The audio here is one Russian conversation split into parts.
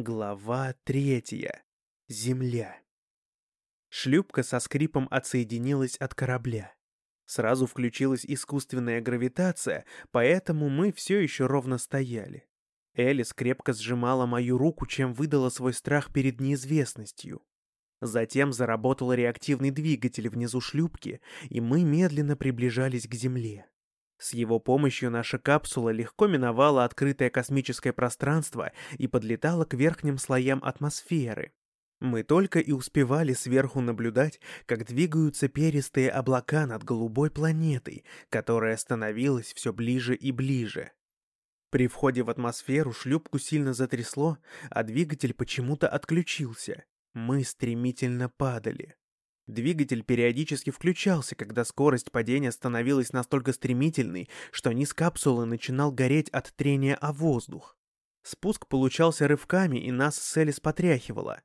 Глава третья. Земля. Шлюпка со скрипом отсоединилась от корабля. Сразу включилась искусственная гравитация, поэтому мы все еще ровно стояли. Элис крепко сжимала мою руку, чем выдала свой страх перед неизвестностью. Затем заработал реактивный двигатель внизу шлюпки, и мы медленно приближались к Земле. С его помощью наша капсула легко миновала открытое космическое пространство и подлетала к верхним слоям атмосферы. Мы только и успевали сверху наблюдать, как двигаются перистые облака над голубой планетой, которая становилась все ближе и ближе. При входе в атмосферу шлюпку сильно затрясло, а двигатель почему-то отключился. Мы стремительно падали. Двигатель периодически включался, когда скорость падения становилась настолько стремительной, что низ капсулы начинал гореть от трения о воздух. Спуск получался рывками, и нас с Элис потряхивало.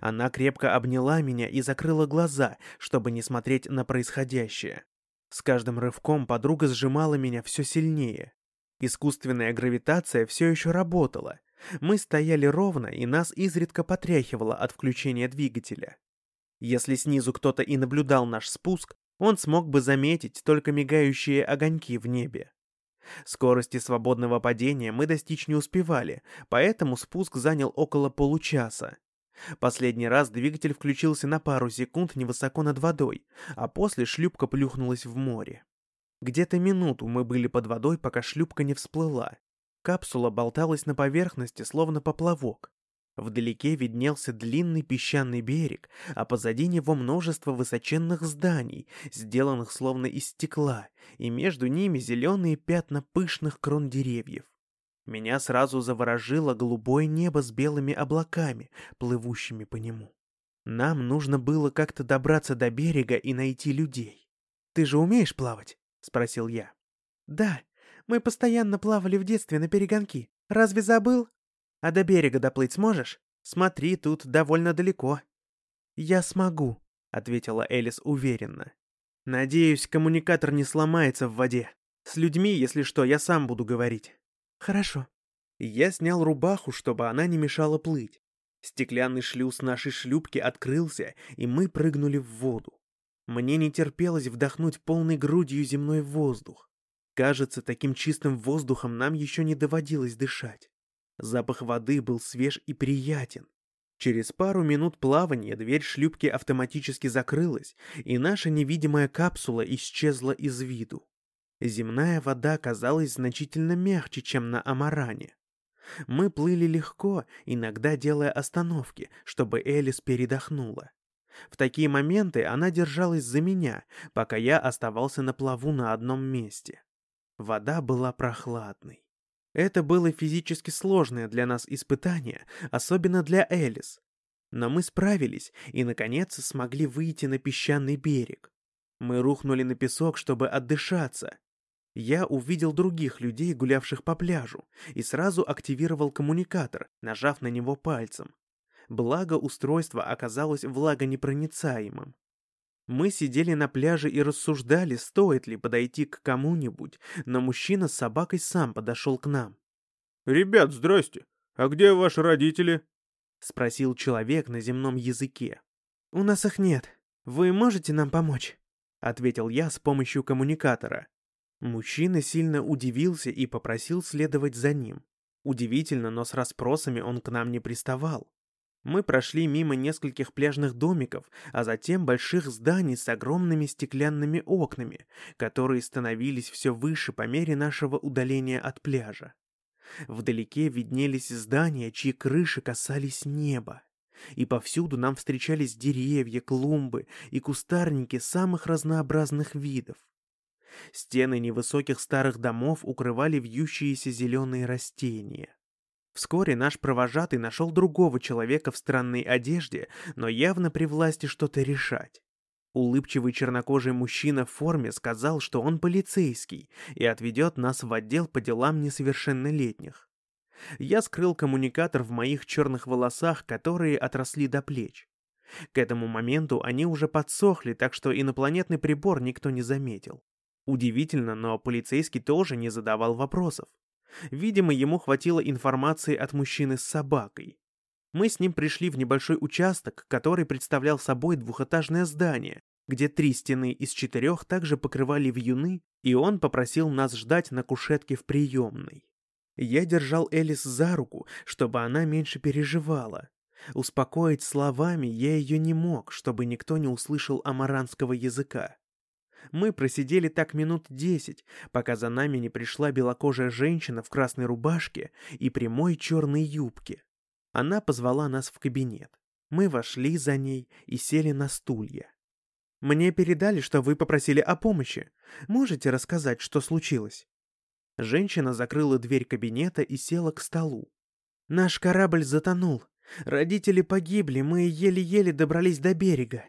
Она крепко обняла меня и закрыла глаза, чтобы не смотреть на происходящее. С каждым рывком подруга сжимала меня все сильнее. Искусственная гравитация все еще работала. Мы стояли ровно, и нас изредка потряхивало от включения двигателя. Если снизу кто-то и наблюдал наш спуск, он смог бы заметить только мигающие огоньки в небе. Скорости свободного падения мы достичь не успевали, поэтому спуск занял около получаса. Последний раз двигатель включился на пару секунд невысоко над водой, а после шлюпка плюхнулась в море. Где-то минуту мы были под водой, пока шлюпка не всплыла. Капсула болталась на поверхности, словно поплавок. Вдалеке виднелся длинный песчаный берег, а позади него множество высоченных зданий, сделанных словно из стекла, и между ними зеленые пятна пышных крон деревьев. Меня сразу заворожило голубое небо с белыми облаками, плывущими по нему. Нам нужно было как-то добраться до берега и найти людей. «Ты же умеешь плавать?» — спросил я. «Да, мы постоянно плавали в детстве на перегонки. Разве забыл?» А до берега доплыть сможешь? Смотри, тут довольно далеко». «Я смогу», — ответила Элис уверенно. «Надеюсь, коммуникатор не сломается в воде. С людьми, если что, я сам буду говорить». «Хорошо». Я снял рубаху, чтобы она не мешала плыть. Стеклянный шлюз нашей шлюпки открылся, и мы прыгнули в воду. Мне не терпелось вдохнуть полной грудью земной воздух. Кажется, таким чистым воздухом нам еще не доводилось дышать. Запах воды был свеж и приятен. Через пару минут плавания дверь шлюпки автоматически закрылась, и наша невидимая капсула исчезла из виду. Земная вода казалась значительно мягче, чем на Амаране. Мы плыли легко, иногда делая остановки, чтобы Элис передохнула. В такие моменты она держалась за меня, пока я оставался на плаву на одном месте. Вода была прохладной. Это было физически сложное для нас испытание, особенно для Элис. Но мы справились и, наконец, смогли выйти на песчаный берег. Мы рухнули на песок, чтобы отдышаться. Я увидел других людей, гулявших по пляжу, и сразу активировал коммуникатор, нажав на него пальцем. Благо, устройство оказалось влагонепроницаемым. Мы сидели на пляже и рассуждали, стоит ли подойти к кому-нибудь, но мужчина с собакой сам подошел к нам. «Ребят, здрасте. А где ваши родители?» — спросил человек на земном языке. «У нас их нет. Вы можете нам помочь?» — ответил я с помощью коммуникатора. Мужчина сильно удивился и попросил следовать за ним. Удивительно, но с расспросами он к нам не приставал. Мы прошли мимо нескольких пляжных домиков, а затем больших зданий с огромными стеклянными окнами, которые становились все выше по мере нашего удаления от пляжа. Вдалеке виднелись здания, чьи крыши касались неба. И повсюду нам встречались деревья, клумбы и кустарники самых разнообразных видов. Стены невысоких старых домов укрывали вьющиеся зеленые растения. Вскоре наш провожатый нашел другого человека в странной одежде, но явно при власти что-то решать. Улыбчивый чернокожий мужчина в форме сказал, что он полицейский и отведет нас в отдел по делам несовершеннолетних. Я скрыл коммуникатор в моих черных волосах, которые отросли до плеч. К этому моменту они уже подсохли, так что инопланетный прибор никто не заметил. Удивительно, но полицейский тоже не задавал вопросов. Видимо, ему хватило информации от мужчины с собакой. Мы с ним пришли в небольшой участок, который представлял собой двухэтажное здание, где три стены из четырех также покрывали вьюны, и он попросил нас ждать на кушетке в приемной. Я держал Элис за руку, чтобы она меньше переживала. Успокоить словами я ее не мог, чтобы никто не услышал амаранского языка. Мы просидели так минут десять, пока за нами не пришла белокожая женщина в красной рубашке и прямой черной юбке. Она позвала нас в кабинет. Мы вошли за ней и сели на стулья. «Мне передали, что вы попросили о помощи. Можете рассказать, что случилось?» Женщина закрыла дверь кабинета и села к столу. «Наш корабль затонул. Родители погибли, мы еле-еле добрались до берега.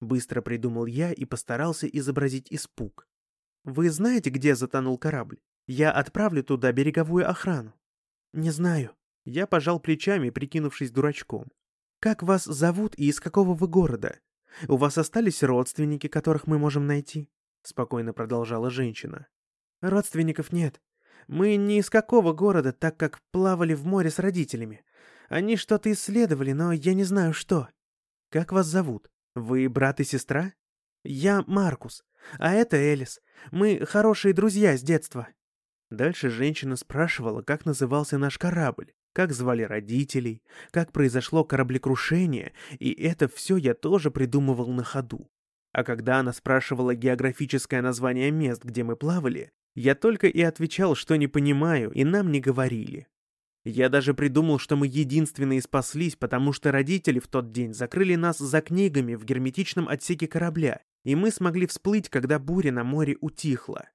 Быстро придумал я и постарался изобразить испуг. «Вы знаете, где затонул корабль? Я отправлю туда береговую охрану». «Не знаю». Я пожал плечами, прикинувшись дурачком. «Как вас зовут и из какого вы города? У вас остались родственники, которых мы можем найти?» Спокойно продолжала женщина. «Родственников нет. Мы не из какого города, так как плавали в море с родителями. Они что-то исследовали, но я не знаю что. Как вас зовут?» «Вы брат и сестра?» «Я Маркус, а это Элис. Мы хорошие друзья с детства». Дальше женщина спрашивала, как назывался наш корабль, как звали родителей, как произошло кораблекрушение, и это все я тоже придумывал на ходу. А когда она спрашивала географическое название мест, где мы плавали, я только и отвечал, что не понимаю, и нам не говорили. Я даже придумал, что мы единственные спаслись, потому что родители в тот день закрыли нас за книгами в герметичном отсеке корабля, и мы смогли всплыть, когда буря на море утихла.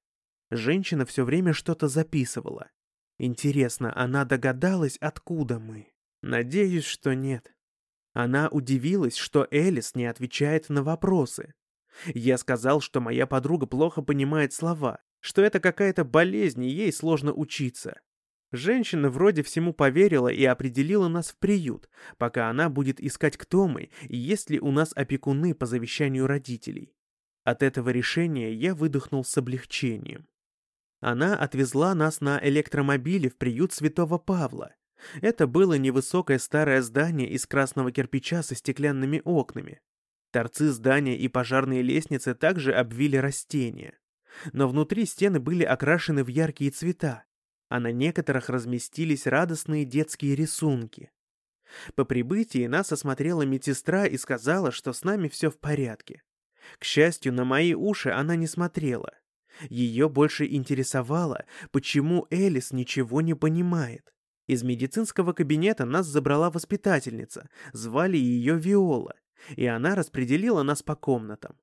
Женщина все время что-то записывала. Интересно, она догадалась, откуда мы? Надеюсь, что нет. Она удивилась, что Элис не отвечает на вопросы. Я сказал, что моя подруга плохо понимает слова, что это какая-то болезнь, и ей сложно учиться. Женщина вроде всему поверила и определила нас в приют, пока она будет искать, кто мы и есть ли у нас опекуны по завещанию родителей. От этого решения я выдохнул с облегчением. Она отвезла нас на электромобиле в приют Святого Павла. Это было невысокое старое здание из красного кирпича со стеклянными окнами. Торцы здания и пожарные лестницы также обвили растения. Но внутри стены были окрашены в яркие цвета, а на некоторых разместились радостные детские рисунки. По прибытии нас осмотрела медсестра и сказала, что с нами все в порядке. К счастью, на мои уши она не смотрела. Ее больше интересовало, почему Элис ничего не понимает. Из медицинского кабинета нас забрала воспитательница, звали ее Виола, и она распределила нас по комнатам.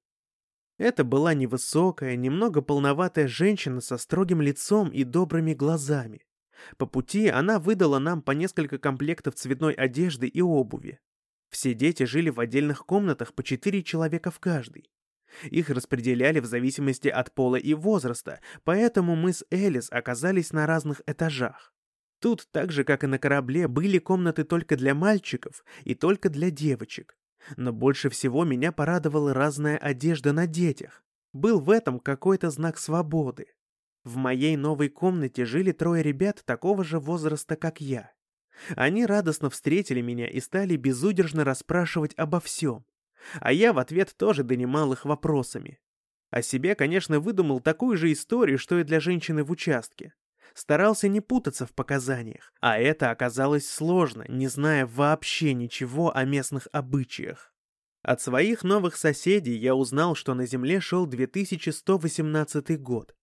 Это была невысокая, немного полноватая женщина со строгим лицом и добрыми глазами. По пути она выдала нам по несколько комплектов цветной одежды и обуви. Все дети жили в отдельных комнатах по четыре человека в каждой. Их распределяли в зависимости от пола и возраста, поэтому мы с Элис оказались на разных этажах. Тут, так же как и на корабле, были комнаты только для мальчиков и только для девочек. Но больше всего меня порадовала разная одежда на детях. Был в этом какой-то знак свободы. В моей новой комнате жили трое ребят такого же возраста, как я. Они радостно встретили меня и стали безудержно расспрашивать обо всем. А я в ответ тоже донимал их вопросами. О себе, конечно, выдумал такую же историю, что и для женщины в участке старался не путаться в показаниях, а это оказалось сложно, не зная вообще ничего о местных обычаях. От своих новых соседей я узнал, что на Земле шел 2118 год.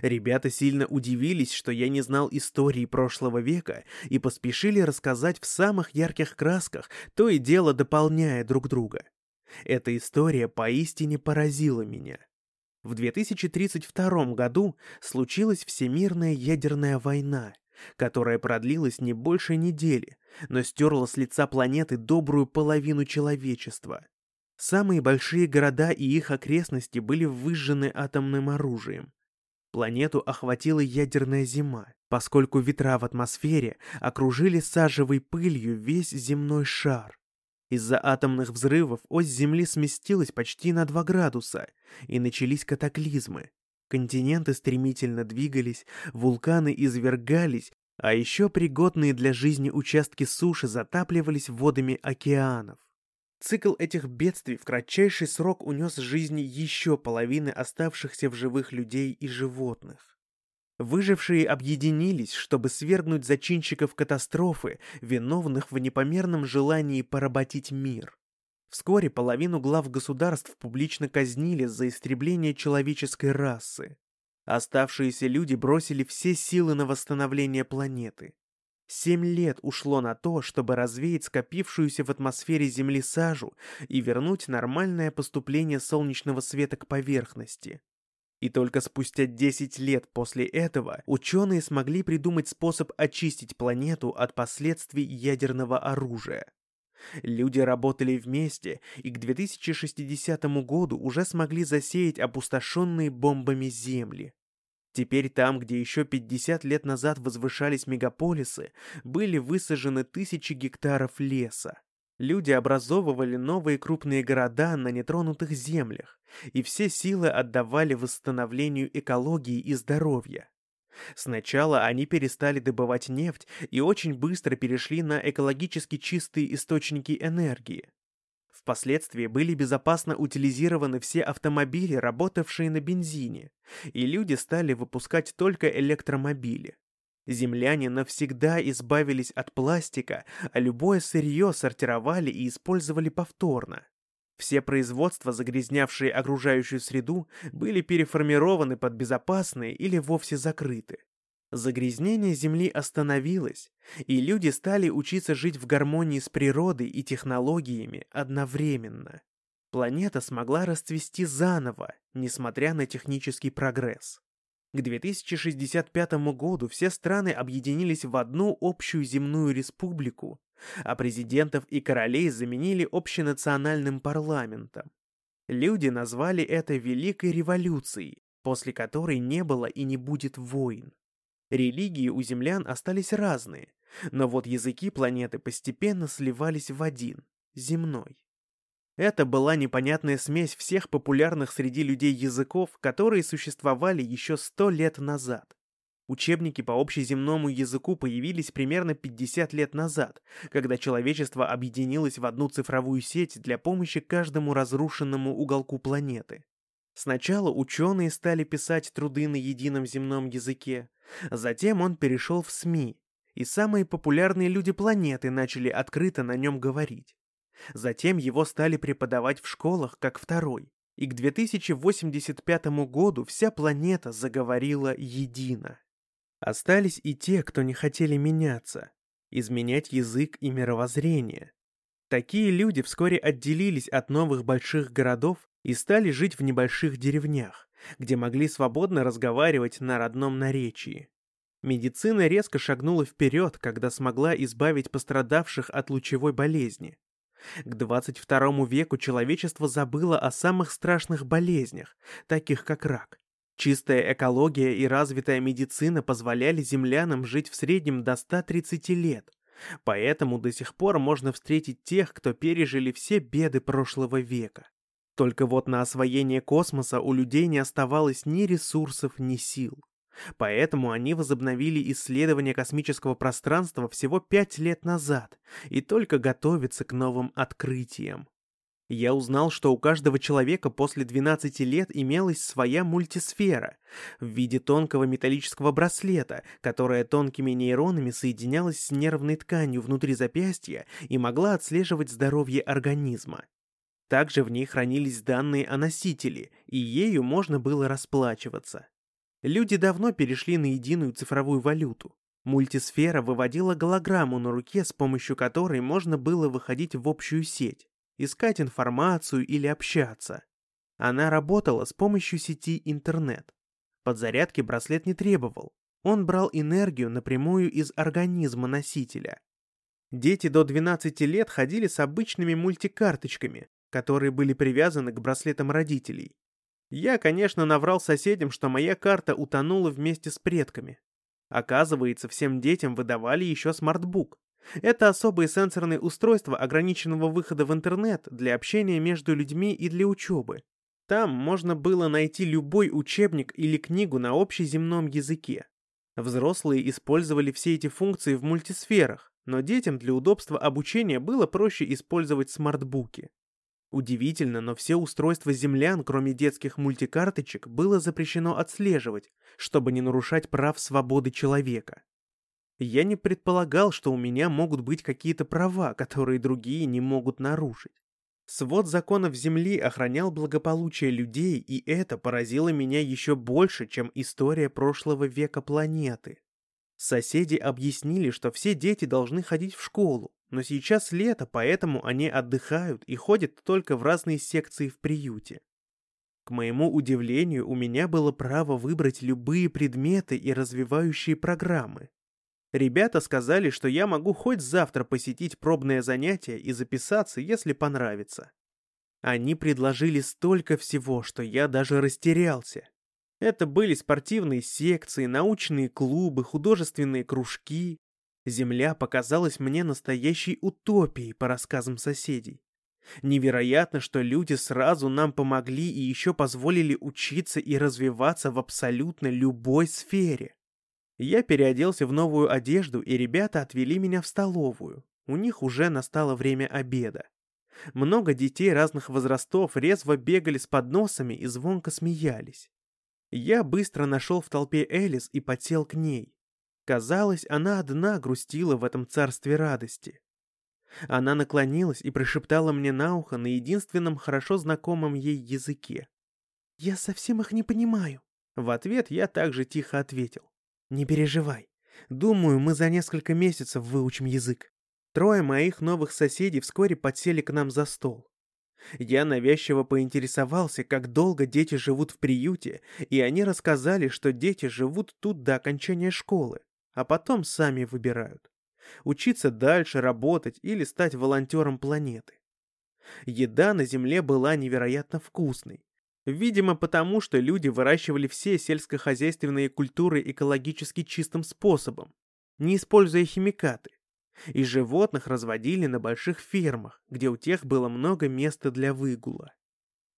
Ребята сильно удивились, что я не знал истории прошлого века и поспешили рассказать в самых ярких красках, то и дело дополняя друг друга. Эта история поистине поразила меня. В 2032 году случилась Всемирная ядерная война, которая продлилась не больше недели, но стерла с лица планеты добрую половину человечества. Самые большие города и их окрестности были выжжены атомным оружием. Планету охватила ядерная зима, поскольку ветра в атмосфере окружили сажевой пылью весь земной шар. Из-за атомных взрывов ось Земли сместилась почти на 2 градуса, и начались катаклизмы. Континенты стремительно двигались, вулканы извергались, А еще пригодные для жизни участки суши затапливались водами океанов. Цикл этих бедствий в кратчайший срок унес жизни еще половины оставшихся в живых людей и животных. Выжившие объединились, чтобы свергнуть зачинщиков катастрофы, виновных в непомерном желании поработить мир. Вскоре половину глав государств публично казнили за истребление человеческой расы. Оставшиеся люди бросили все силы на восстановление планеты. Семь лет ушло на то, чтобы развеять скопившуюся в атмосфере Земли сажу и вернуть нормальное поступление солнечного света к поверхности. И только спустя 10 лет после этого ученые смогли придумать способ очистить планету от последствий ядерного оружия. Люди работали вместе и к 2060 году уже смогли засеять опустошенные бомбами земли. Теперь там, где еще 50 лет назад возвышались мегаполисы, были высажены тысячи гектаров леса. Люди образовывали новые крупные города на нетронутых землях, и все силы отдавали восстановлению экологии и здоровья. Сначала они перестали добывать нефть и очень быстро перешли на экологически чистые источники энергии. Впоследствии были безопасно утилизированы все автомобили, работавшие на бензине, и люди стали выпускать только электромобили. Земляне навсегда избавились от пластика, а любое сырье сортировали и использовали повторно. Все производства, загрязнявшие окружающую среду, были переформированы под безопасные или вовсе закрыты. Загрязнение Земли остановилось, и люди стали учиться жить в гармонии с природой и технологиями одновременно. Планета смогла расцвести заново, несмотря на технический прогресс. К 2065 году все страны объединились в одну общую земную республику, а президентов и королей заменили общенациональным парламентом. Люди назвали это Великой революцией, после которой не было и не будет войн. Религии у землян остались разные, но вот языки планеты постепенно сливались в один — земной. Это была непонятная смесь всех популярных среди людей языков, которые существовали еще сто лет назад. Учебники по общеземному языку появились примерно 50 лет назад, когда человечество объединилось в одну цифровую сеть для помощи каждому разрушенному уголку планеты. Сначала ученые стали писать труды на едином земном языке, затем он перешел в СМИ, и самые популярные люди планеты начали открыто на нем говорить. Затем его стали преподавать в школах как второй, и к 2085 году вся планета заговорила едино. Остались и те, кто не хотели меняться, изменять язык и мировоззрение. Такие люди вскоре отделились от новых больших городов и стали жить в небольших деревнях, где могли свободно разговаривать на родном наречии. Медицина резко шагнула вперед, когда смогла избавить пострадавших от лучевой болезни. К 22 веку человечество забыло о самых страшных болезнях, таких как рак. Чистая экология и развитая медицина позволяли землянам жить в среднем до 130 лет. Поэтому до сих пор можно встретить тех, кто пережили все беды прошлого века. Только вот на освоение космоса у людей не оставалось ни ресурсов, ни сил. Поэтому они возобновили исследование космического пространства всего пять лет назад и только готовятся к новым открытиям. Я узнал, что у каждого человека после 12 лет имелась своя мультисфера в виде тонкого металлического браслета, которая тонкими нейронами соединялась с нервной тканью внутри запястья и могла отслеживать здоровье организма. Также в ней хранились данные о носителе, и ею можно было расплачиваться. Люди давно перешли на единую цифровую валюту. Мультисфера выводила голограмму на руке, с помощью которой можно было выходить в общую сеть, искать информацию или общаться. Она работала с помощью сети интернет. Подзарядки браслет не требовал. Он брал энергию напрямую из организма носителя. Дети до 12 лет ходили с обычными мультикарточками, которые были привязаны к браслетам родителей. Я, конечно, наврал соседям, что моя карта утонула вместе с предками. Оказывается, всем детям выдавали еще смартбук. Это особые сенсорные устройства ограниченного выхода в интернет для общения между людьми и для учебы. Там можно было найти любой учебник или книгу на общеземном языке. Взрослые использовали все эти функции в мультисферах, но детям для удобства обучения было проще использовать смартбуки. Удивительно, но все устройства землян, кроме детских мультикарточек, было запрещено отслеживать, чтобы не нарушать прав свободы человека. Я не предполагал, что у меня могут быть какие-то права, которые другие не могут нарушить. Свод законов Земли охранял благополучие людей, и это поразило меня еще больше, чем история прошлого века планеты. Соседи объяснили, что все дети должны ходить в школу, но сейчас лето, поэтому они отдыхают и ходят только в разные секции в приюте. К моему удивлению, у меня было право выбрать любые предметы и развивающие программы. Ребята сказали, что я могу хоть завтра посетить пробное занятие и записаться, если понравится. Они предложили столько всего, что я даже растерялся. Это были спортивные секции, научные клубы, художественные кружки. Земля показалась мне настоящей утопией по рассказам соседей. Невероятно, что люди сразу нам помогли и еще позволили учиться и развиваться в абсолютно любой сфере. Я переоделся в новую одежду, и ребята отвели меня в столовую. У них уже настало время обеда. Много детей разных возрастов резво бегали с подносами и звонко смеялись. Я быстро нашел в толпе Элис и подсел к ней. Казалось, она одна грустила в этом царстве радости. Она наклонилась и прошептала мне на ухо на единственном хорошо знакомом ей языке. «Я совсем их не понимаю». В ответ я также тихо ответил. Не переживай. Думаю, мы за несколько месяцев выучим язык. Трое моих новых соседей вскоре подсели к нам за стол. Я навязчиво поинтересовался, как долго дети живут в приюте, и они рассказали, что дети живут тут до окончания школы, а потом сами выбирают. Учиться дальше, работать или стать волонтером планеты. Еда на Земле была невероятно вкусной, Видимо, потому что люди выращивали все сельскохозяйственные культуры экологически чистым способом, не используя химикаты. И животных разводили на больших фермах, где у тех было много места для выгула.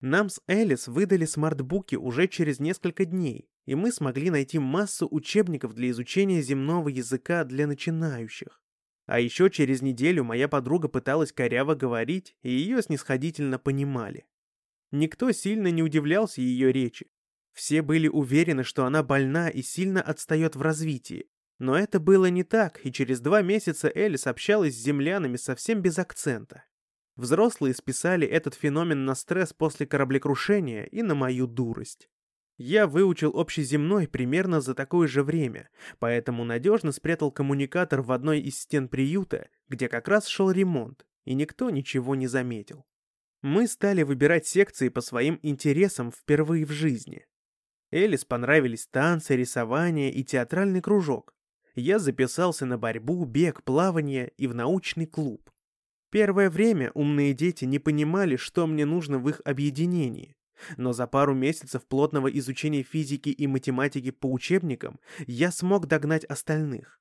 Нам с Элис выдали смартбуки уже через несколько дней, и мы смогли найти массу учебников для изучения земного языка для начинающих. А еще через неделю моя подруга пыталась коряво говорить, и ее снисходительно понимали. Никто сильно не удивлялся ее речи. Все были уверены, что она больна и сильно отстает в развитии. Но это было не так, и через два месяца Элис общалась с землянами совсем без акцента. Взрослые списали этот феномен на стресс после кораблекрушения и на мою дурость. Я выучил общеземной примерно за такое же время, поэтому надежно спрятал коммуникатор в одной из стен приюта, где как раз шел ремонт, и никто ничего не заметил. Мы стали выбирать секции по своим интересам впервые в жизни. Элис понравились танцы, рисование и театральный кружок. Я записался на борьбу, бег, плавание и в научный клуб. Первое время умные дети не понимали, что мне нужно в их объединении. Но за пару месяцев плотного изучения физики и математики по учебникам я смог догнать остальных.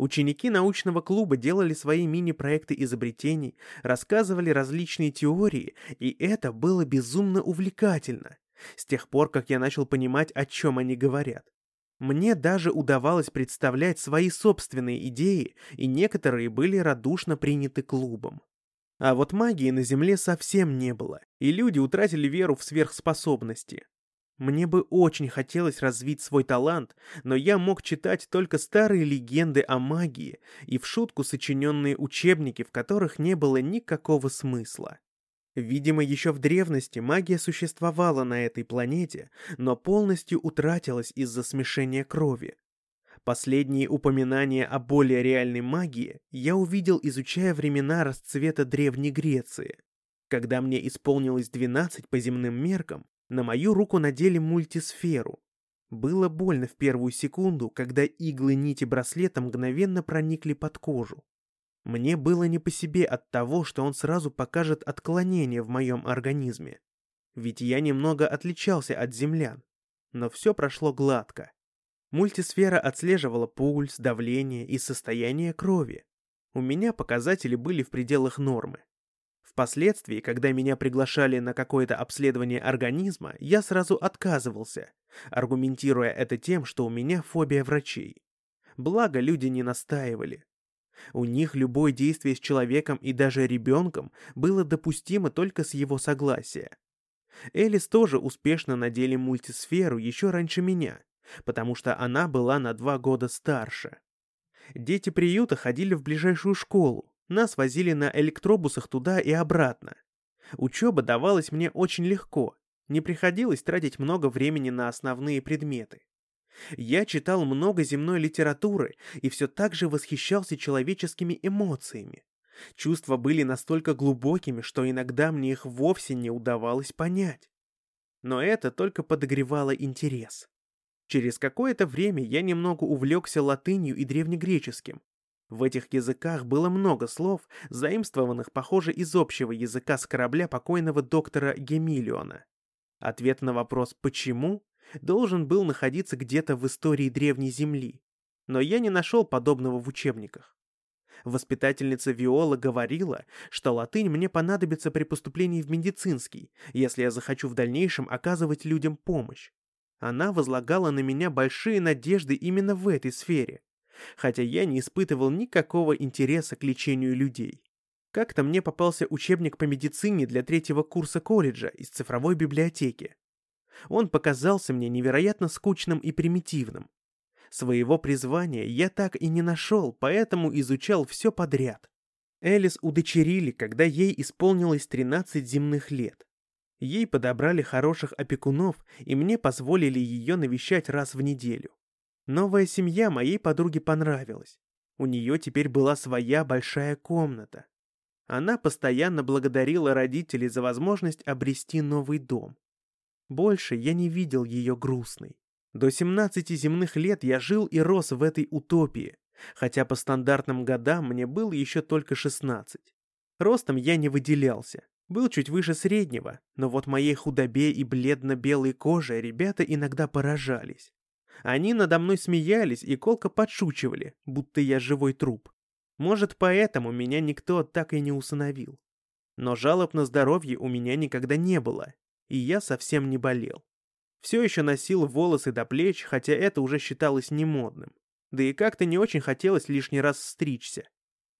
Ученики научного клуба делали свои мини-проекты изобретений, рассказывали различные теории, и это было безумно увлекательно, с тех пор, как я начал понимать, о чем они говорят. Мне даже удавалось представлять свои собственные идеи, и некоторые были радушно приняты клубом. А вот магии на Земле совсем не было, и люди утратили веру в сверхспособности. Мне бы очень хотелось развить свой талант, но я мог читать только старые легенды о магии и в шутку сочиненные учебники, в которых не было никакого смысла. Видимо, еще в древности магия существовала на этой планете, но полностью утратилась из-за смешения крови. Последние упоминания о более реальной магии я увидел, изучая времена расцвета Древней Греции. Когда мне исполнилось 12 по земным меркам, на мою руку надели мультисферу. Было больно в первую секунду, когда иглы нити браслета мгновенно проникли под кожу. Мне было не по себе от того, что он сразу покажет отклонение в моем организме. Ведь я немного отличался от землян. Но все прошло гладко. Мультисфера отслеживала пульс, давление и состояние крови. У меня показатели были в пределах нормы. Впоследствии, когда меня приглашали на какое-то обследование организма, я сразу отказывался, аргументируя это тем, что у меня фобия врачей. Благо, люди не настаивали. У них любое действие с человеком и даже ребенком было допустимо только с его согласия. Элис тоже успешно надели мультисферу еще раньше меня, потому что она была на два года старше. Дети приюта ходили в ближайшую школу, нас возили на электробусах туда и обратно. Учеба давалась мне очень легко, не приходилось тратить много времени на основные предметы. Я читал много земной литературы и все так же восхищался человеческими эмоциями. Чувства были настолько глубокими, что иногда мне их вовсе не удавалось понять. Но это только подогревало интерес. Через какое-то время я немного увлекся латынью и древнегреческим. В этих языках было много слов, заимствованных, похоже, из общего языка с корабля покойного доктора Гемилиона. Ответ на вопрос «почему?» должен был находиться где-то в истории Древней Земли, но я не нашел подобного в учебниках. Воспитательница Виола говорила, что латынь мне понадобится при поступлении в медицинский, если я захочу в дальнейшем оказывать людям помощь. Она возлагала на меня большие надежды именно в этой сфере, хотя я не испытывал никакого интереса к лечению людей. Как-то мне попался учебник по медицине для третьего курса колледжа из цифровой библиотеки. Он показался мне невероятно скучным и примитивным. Своего призвания я так и не нашел, поэтому изучал все подряд. Элис удочерили, когда ей исполнилось 13 земных лет. Ей подобрали хороших опекунов, и мне позволили ее навещать раз в неделю. Новая семья моей подруге понравилась. У нее теперь была своя большая комната. Она постоянно благодарила родителей за возможность обрести новый дом. Больше я не видел ее грустной. До 17 земных лет я жил и рос в этой утопии, хотя по стандартным годам мне было еще только 16. Ростом я не выделялся, был чуть выше среднего, но вот моей худобе и бледно-белой коже ребята иногда поражались. Они надо мной смеялись и колко подшучивали, будто я живой труп. Может, поэтому меня никто так и не усыновил. Но жалоб на здоровье у меня никогда не было, и я совсем не болел. Все еще носил волосы до плеч, хотя это уже считалось немодным. Да и как-то не очень хотелось лишний раз стричься.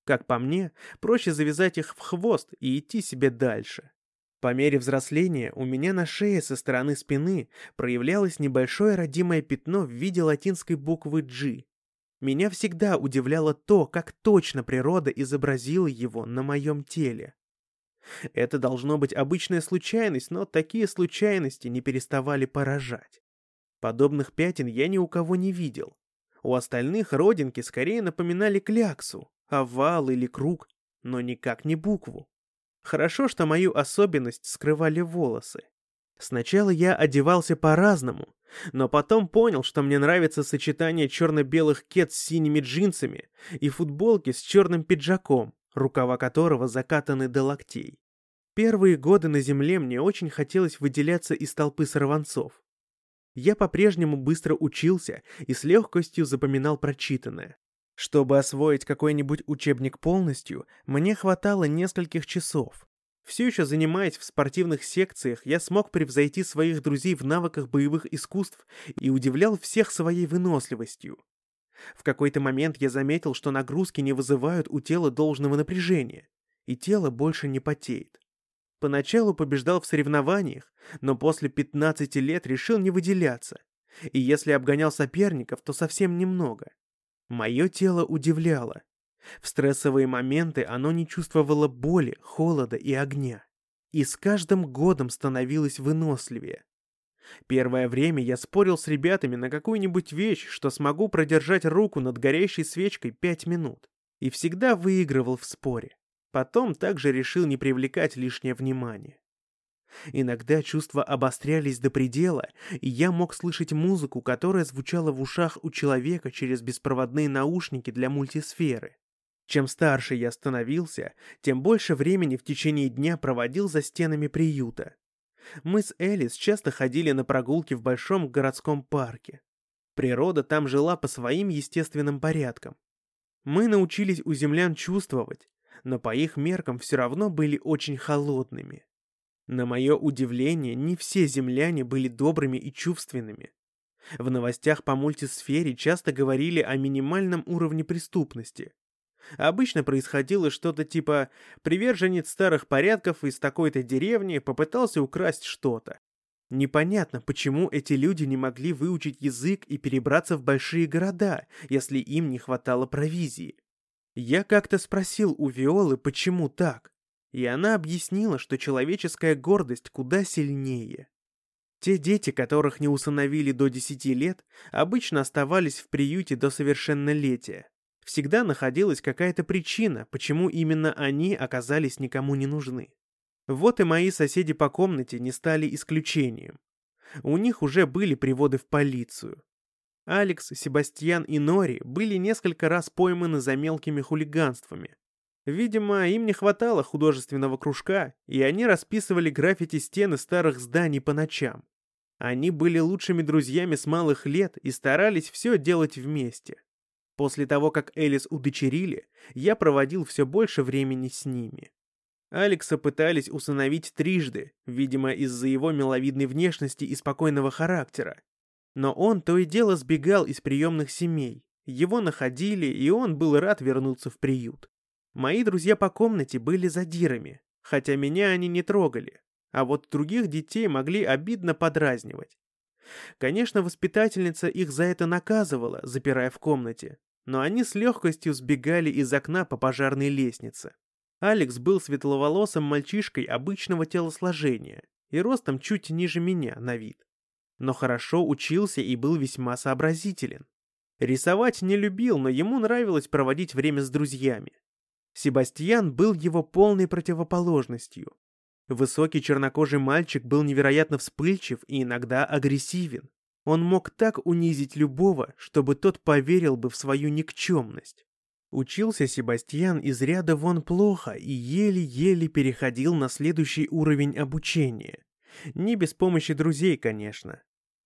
Как по мне, проще завязать их в хвост и идти себе дальше. По мере взросления у меня на шее со стороны спины проявлялось небольшое родимое пятно в виде латинской буквы G. Меня всегда удивляло то, как точно природа изобразила его на моем теле. Это должно быть обычная случайность, но такие случайности не переставали поражать. Подобных пятен я ни у кого не видел. У остальных родинки скорее напоминали кляксу, овал или круг, но никак не букву. Хорошо, что мою особенность скрывали волосы. Сначала я одевался по-разному, но потом понял, что мне нравится сочетание черно-белых кет с синими джинсами и футболки с черным пиджаком, рукава которого закатаны до локтей. Первые годы на земле мне очень хотелось выделяться из толпы сорванцов. Я по-прежнему быстро учился и с легкостью запоминал прочитанное. Чтобы освоить какой-нибудь учебник полностью, мне хватало нескольких часов. Все еще занимаясь в спортивных секциях, я смог превзойти своих друзей в навыках боевых искусств и удивлял всех своей выносливостью. В какой-то момент я заметил, что нагрузки не вызывают у тела должного напряжения, и тело больше не потеет. Поначалу побеждал в соревнованиях, но после 15 лет решил не выделяться, и если обгонял соперников, то совсем немного. Мое тело удивляло. В стрессовые моменты оно не чувствовало боли, холода и огня. И с каждым годом становилось выносливее. Первое время я спорил с ребятами на какую-нибудь вещь, что смогу продержать руку над горящей свечкой пять минут. И всегда выигрывал в споре. Потом также решил не привлекать лишнее внимание. Иногда чувства обострялись до предела, и я мог слышать музыку, которая звучала в ушах у человека через беспроводные наушники для мультисферы. Чем старше я становился, тем больше времени в течение дня проводил за стенами приюта. Мы с Элис часто ходили на прогулки в большом городском парке. Природа там жила по своим естественным порядкам. Мы научились у землян чувствовать, но по их меркам все равно были очень холодными. На мое удивление, не все земляне были добрыми и чувственными. В новостях по мультисфере часто говорили о минимальном уровне преступности. Обычно происходило что-то типа «приверженец старых порядков из такой-то деревни попытался украсть что-то». Непонятно, почему эти люди не могли выучить язык и перебраться в большие города, если им не хватало провизии. Я как-то спросил у Виолы, почему так, и она объяснила, что человеческая гордость куда сильнее. Те дети, которых не усыновили до 10 лет, обычно оставались в приюте до совершеннолетия. Всегда находилась какая-то причина, почему именно они оказались никому не нужны. Вот и мои соседи по комнате не стали исключением. У них уже были приводы в полицию. Алекс, Себастьян и Нори были несколько раз пойманы за мелкими хулиганствами. Видимо, им не хватало художественного кружка, и они расписывали граффити стены старых зданий по ночам. Они были лучшими друзьями с малых лет и старались все делать вместе. После того, как Элис удочерили, я проводил все больше времени с ними. Алекса пытались усыновить трижды, видимо, из-за его миловидной внешности и спокойного характера. Но он то и дело сбегал из приемных семей. Его находили, и он был рад вернуться в приют. Мои друзья по комнате были задирами, хотя меня они не трогали, а вот других детей могли обидно подразнивать. Конечно, воспитательница их за это наказывала, запирая в комнате, но они с легкостью сбегали из окна по пожарной лестнице. Алекс был светловолосым мальчишкой обычного телосложения и ростом чуть ниже меня на вид. Но хорошо учился и был весьма сообразителен. Рисовать не любил, но ему нравилось проводить время с друзьями. Себастьян был его полной противоположностью. Высокий чернокожий мальчик был невероятно вспыльчив и иногда агрессивен. Он мог так унизить любого, чтобы тот поверил бы в свою никчемность. Учился Себастьян из ряда вон плохо и еле-еле переходил на следующий уровень обучения. Не без помощи друзей, конечно.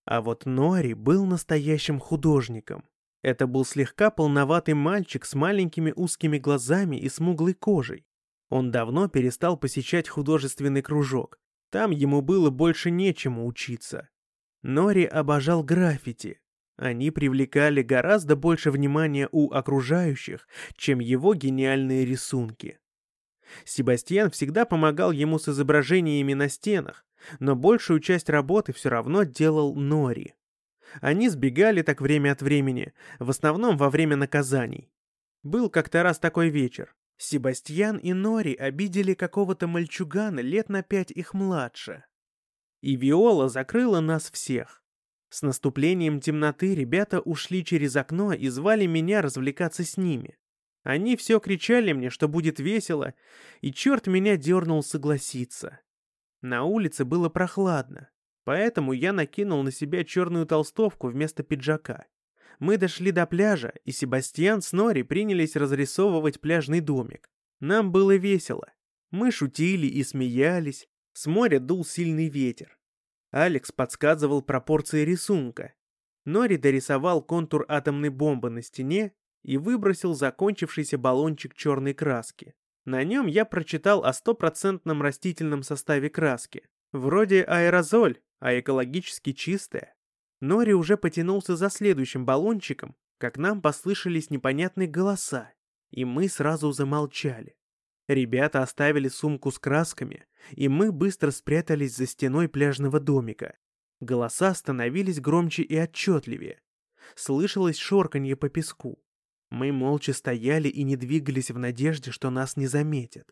А вот Нори был настоящим художником. Это был слегка полноватый мальчик с маленькими узкими глазами и смуглой кожей. Он давно перестал посещать художественный кружок. Там ему было больше нечему учиться. Нори обожал граффити, они привлекали гораздо больше внимания у окружающих, чем его гениальные рисунки. Себастьян всегда помогал ему с изображениями на стенах, но большую часть работы все равно делал Нори. Они сбегали так время от времени, в основном во время наказаний. Был как-то раз такой вечер. Себастьян и Нори обидели какого-то мальчугана лет на пять их младше. И Виола закрыла нас всех. С наступлением темноты ребята ушли через окно и звали меня развлекаться с ними. Они все кричали мне, что будет весело, и черт меня дернул согласиться. На улице было прохладно, поэтому я накинул на себя черную толстовку вместо пиджака. Мы дошли до пляжа, и Себастьян с Нори принялись разрисовывать пляжный домик. Нам было весело. Мы шутили и смеялись. С моря дул сильный ветер. Алекс подсказывал пропорции рисунка. Нори дорисовал контур атомной бомбы на стене и выбросил закончившийся баллончик черной краски. На нем я прочитал о стопроцентном растительном составе краски. Вроде аэрозоль, а экологически чистая. Нори уже потянулся за следующим баллончиком, как нам послышались непонятные голоса, и мы сразу замолчали. Ребята оставили сумку с красками, и мы быстро спрятались за стеной пляжного домика. Голоса становились громче и отчетливее. Слышалось шорканье по песку. Мы молча стояли и не двигались в надежде, что нас не заметят.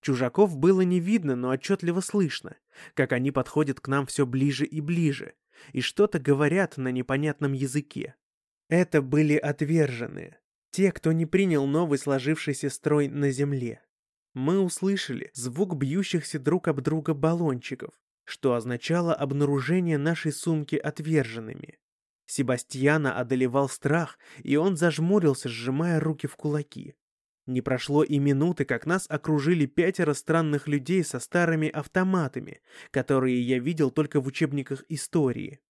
Чужаков было не видно, но отчетливо слышно, как они подходят к нам все ближе и ближе, и что-то говорят на непонятном языке. Это были отверженные, те, кто не принял новый сложившийся строй на земле. Мы услышали звук бьющихся друг об друга баллончиков, что означало обнаружение нашей сумки отверженными. Себастьяна одолевал страх, и он зажмурился, сжимая руки в кулаки. Не прошло и минуты, как нас окружили пятеро странных людей со старыми автоматами, которые я видел только в учебниках истории.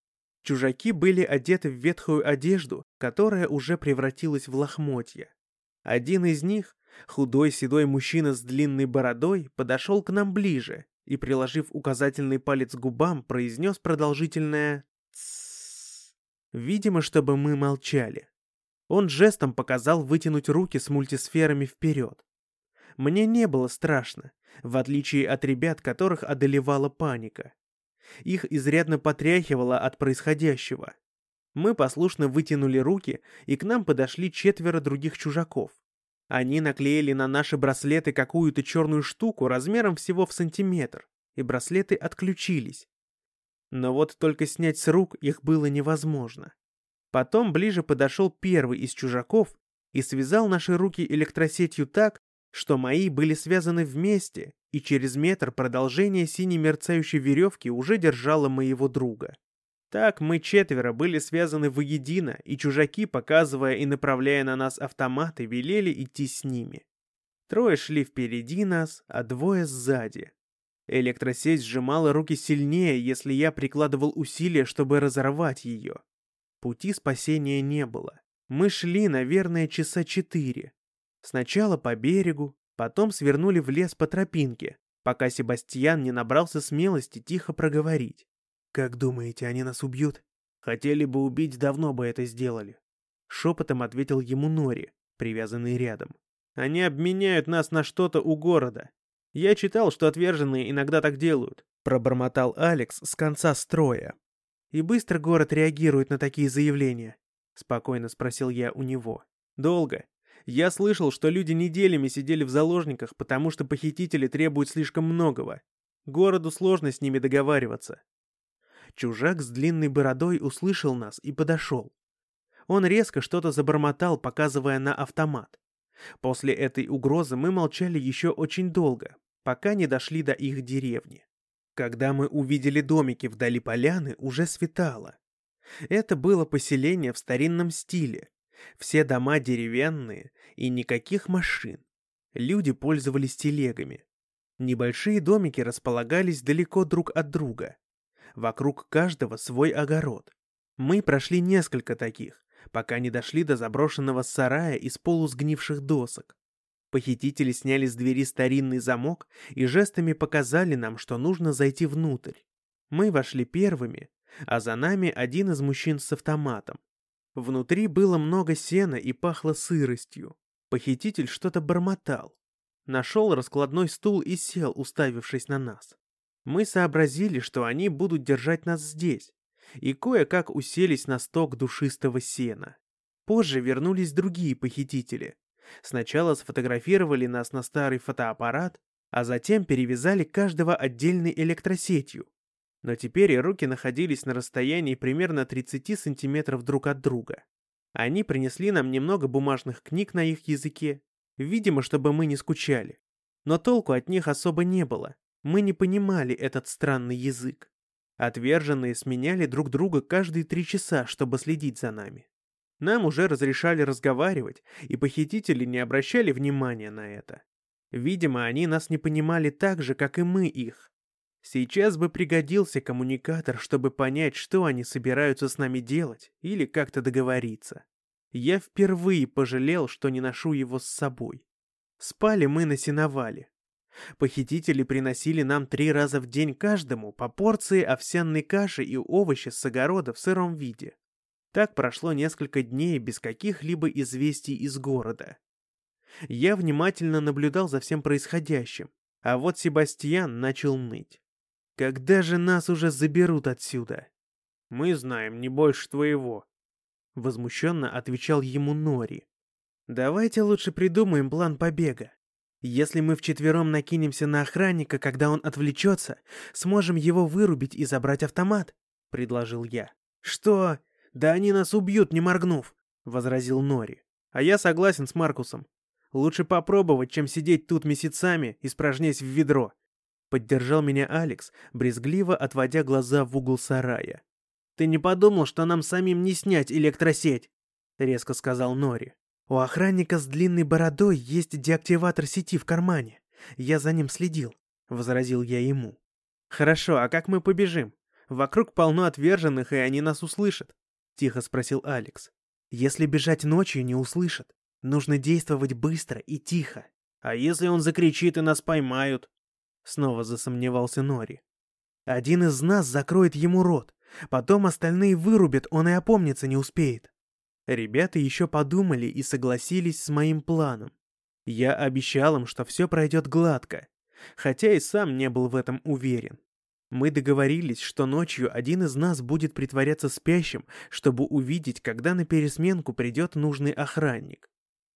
Чужаки были одеты в ветхую одежду, которая уже превратилась в лохмотья. Один из них, Худой седой мужчина с длинной бородой подошел к нам ближе и, приложив указательный палец к губам, произнес продолжительное «Тссс». Видимо, чтобы мы молчали. Он жестом показал вытянуть руки с мультисферами вперед. Мне не было страшно, в отличие от ребят, которых одолевала паника. Их изрядно потряхивало от происходящего. Мы послушно вытянули руки, и к нам подошли четверо других чужаков. Они наклеили на наши браслеты какую-то черную штуку размером всего в сантиметр, и браслеты отключились. Но вот только снять с рук их было невозможно. Потом ближе подошел первый из чужаков и связал наши руки электросетью так, что мои были связаны вместе, и через метр продолжение синей мерцающей веревки уже держало моего друга. Так мы четверо были связаны воедино, и чужаки, показывая и направляя на нас автоматы, велели идти с ними. Трое шли впереди нас, а двое сзади. Электросеть сжимала руки сильнее, если я прикладывал усилия, чтобы разорвать ее. Пути спасения не было. Мы шли, наверное, часа четыре. Сначала по берегу, потом свернули в лес по тропинке, пока Себастьян не набрался смелости тихо проговорить. «Как думаете, они нас убьют?» «Хотели бы убить, давно бы это сделали», — шепотом ответил ему Нори, привязанный рядом. «Они обменяют нас на что-то у города. Я читал, что отверженные иногда так делают», — пробормотал Алекс с конца строя. «И быстро город реагирует на такие заявления?» — спокойно спросил я у него. «Долго. Я слышал, что люди неделями сидели в заложниках, потому что похитители требуют слишком многого. Городу сложно с ними договариваться. Чужак с длинной бородой услышал нас и подошел. Он резко что-то забормотал, показывая на автомат. После этой угрозы мы молчали еще очень долго, пока не дошли до их деревни. Когда мы увидели домики вдали поляны, уже светало. Это было поселение в старинном стиле. Все дома деревянные и никаких машин. Люди пользовались телегами. Небольшие домики располагались далеко друг от друга. Вокруг каждого свой огород. Мы прошли несколько таких, пока не дошли до заброшенного сарая из полусгнивших досок. Похитители сняли с двери старинный замок и жестами показали нам, что нужно зайти внутрь. Мы вошли первыми, а за нами один из мужчин с автоматом. Внутри было много сена и пахло сыростью. Похититель что-то бормотал. Нашел раскладной стул и сел, уставившись на нас. Мы сообразили, что они будут держать нас здесь, и кое-как уселись на сток душистого сена. Позже вернулись другие похитители. Сначала сфотографировали нас на старый фотоаппарат, а затем перевязали каждого отдельной электросетью. Но теперь руки находились на расстоянии примерно 30 сантиметров друг от друга. Они принесли нам немного бумажных книг на их языке, видимо, чтобы мы не скучали. Но толку от них особо не было, мы не понимали этот странный язык. Отверженные сменяли друг друга каждые три часа, чтобы следить за нами. Нам уже разрешали разговаривать, и похитители не обращали внимания на это. Видимо, они нас не понимали так же, как и мы их. Сейчас бы пригодился коммуникатор, чтобы понять, что они собираются с нами делать или как-то договориться. Я впервые пожалел, что не ношу его с собой. Спали мы на сеновале. Похитители приносили нам три раза в день каждому по порции овсяной каши и овощи с огорода в сыром виде. Так прошло несколько дней без каких-либо известий из города. Я внимательно наблюдал за всем происходящим, а вот Себастьян начал ныть. «Когда же нас уже заберут отсюда?» «Мы знаем не больше твоего», — возмущенно отвечал ему Нори. «Давайте лучше придумаем план побега. Если мы вчетвером накинемся на охранника, когда он отвлечется, сможем его вырубить и забрать автомат», — предложил я. «Что? Да они нас убьют, не моргнув», — возразил Нори. «А я согласен с Маркусом. Лучше попробовать, чем сидеть тут месяцами, испражнясь в ведро». Поддержал меня Алекс, брезгливо отводя глаза в угол сарая. «Ты не подумал, что нам самим не снять электросеть?» — резко сказал Нори. У охранника с длинной бородой есть деактиватор сети в кармане. Я за ним следил, — возразил я ему. Хорошо, а как мы побежим? Вокруг полно отверженных, и они нас услышат, — тихо спросил Алекс. Если бежать ночью, не услышат. Нужно действовать быстро и тихо. А если он закричит и нас поймают? Снова засомневался Нори. Один из нас закроет ему рот, Потом остальные вырубят, он и опомниться не успеет. Ребята еще подумали и согласились с моим планом. Я обещал им, что все пройдет гладко, хотя и сам не был в этом уверен. Мы договорились, что ночью один из нас будет притворяться спящим, чтобы увидеть, когда на пересменку придет нужный охранник.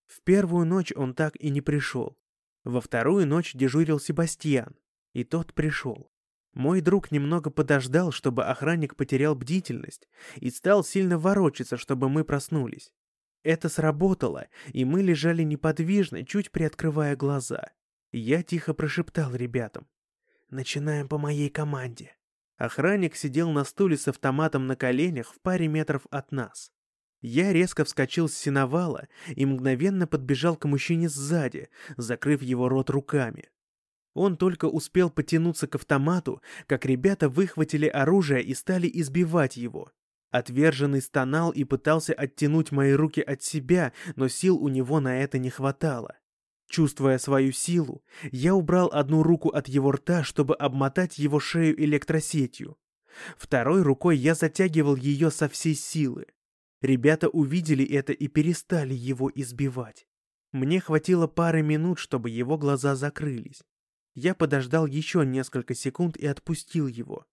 В первую ночь он так и не пришел. Во вторую ночь дежурил Себастьян, и тот пришел. Мой друг немного подождал, чтобы охранник потерял бдительность, и стал сильно ворочаться, чтобы мы проснулись. Это сработало, и мы лежали неподвижно, чуть приоткрывая глаза. Я тихо прошептал ребятам. Начинаем по моей команде. Охранник сидел на стуле с автоматом на коленях в паре метров от нас. Я резко вскочил с сеновала и мгновенно подбежал к мужчине сзади, закрыв его рот руками. Он только успел потянуться к автомату, как ребята выхватили оружие и стали избивать его. Отверженный стонал и пытался оттянуть мои руки от себя, но сил у него на это не хватало. Чувствуя свою силу, я убрал одну руку от его рта, чтобы обмотать его шею электросетью. Второй рукой я затягивал ее со всей силы. Ребята увидели это и перестали его избивать. Мне хватило пары минут, чтобы его глаза закрылись. Я подождал еще несколько секунд и отпустил его.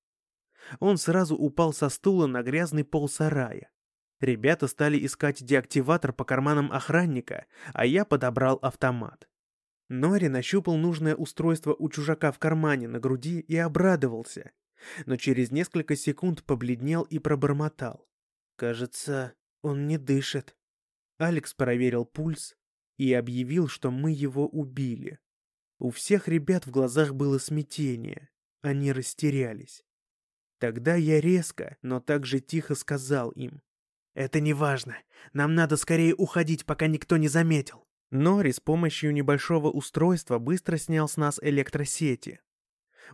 Он сразу упал со стула на грязный пол сарая. Ребята стали искать деактиватор по карманам охранника, а я подобрал автомат. Нори нащупал нужное устройство у чужака в кармане на груди и обрадовался, но через несколько секунд побледнел и пробормотал. «Кажется, он не дышит». Алекс проверил пульс и объявил, что мы его убили. У всех ребят в глазах было смятение, они растерялись. Тогда я резко, но также тихо сказал им. «Это не важно. Нам надо скорее уходить, пока никто не заметил». Нори с помощью небольшого устройства быстро снял с нас электросети.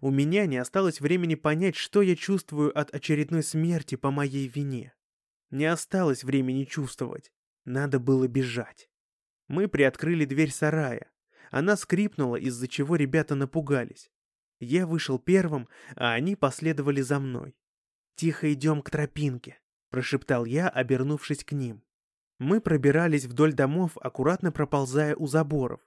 У меня не осталось времени понять, что я чувствую от очередной смерти по моей вине. Не осталось времени чувствовать. Надо было бежать. Мы приоткрыли дверь сарая. Она скрипнула, из-за чего ребята напугались. Я вышел первым, а они последовали за мной. «Тихо идем к тропинке», — прошептал я, обернувшись к ним. Мы пробирались вдоль домов, аккуратно проползая у заборов.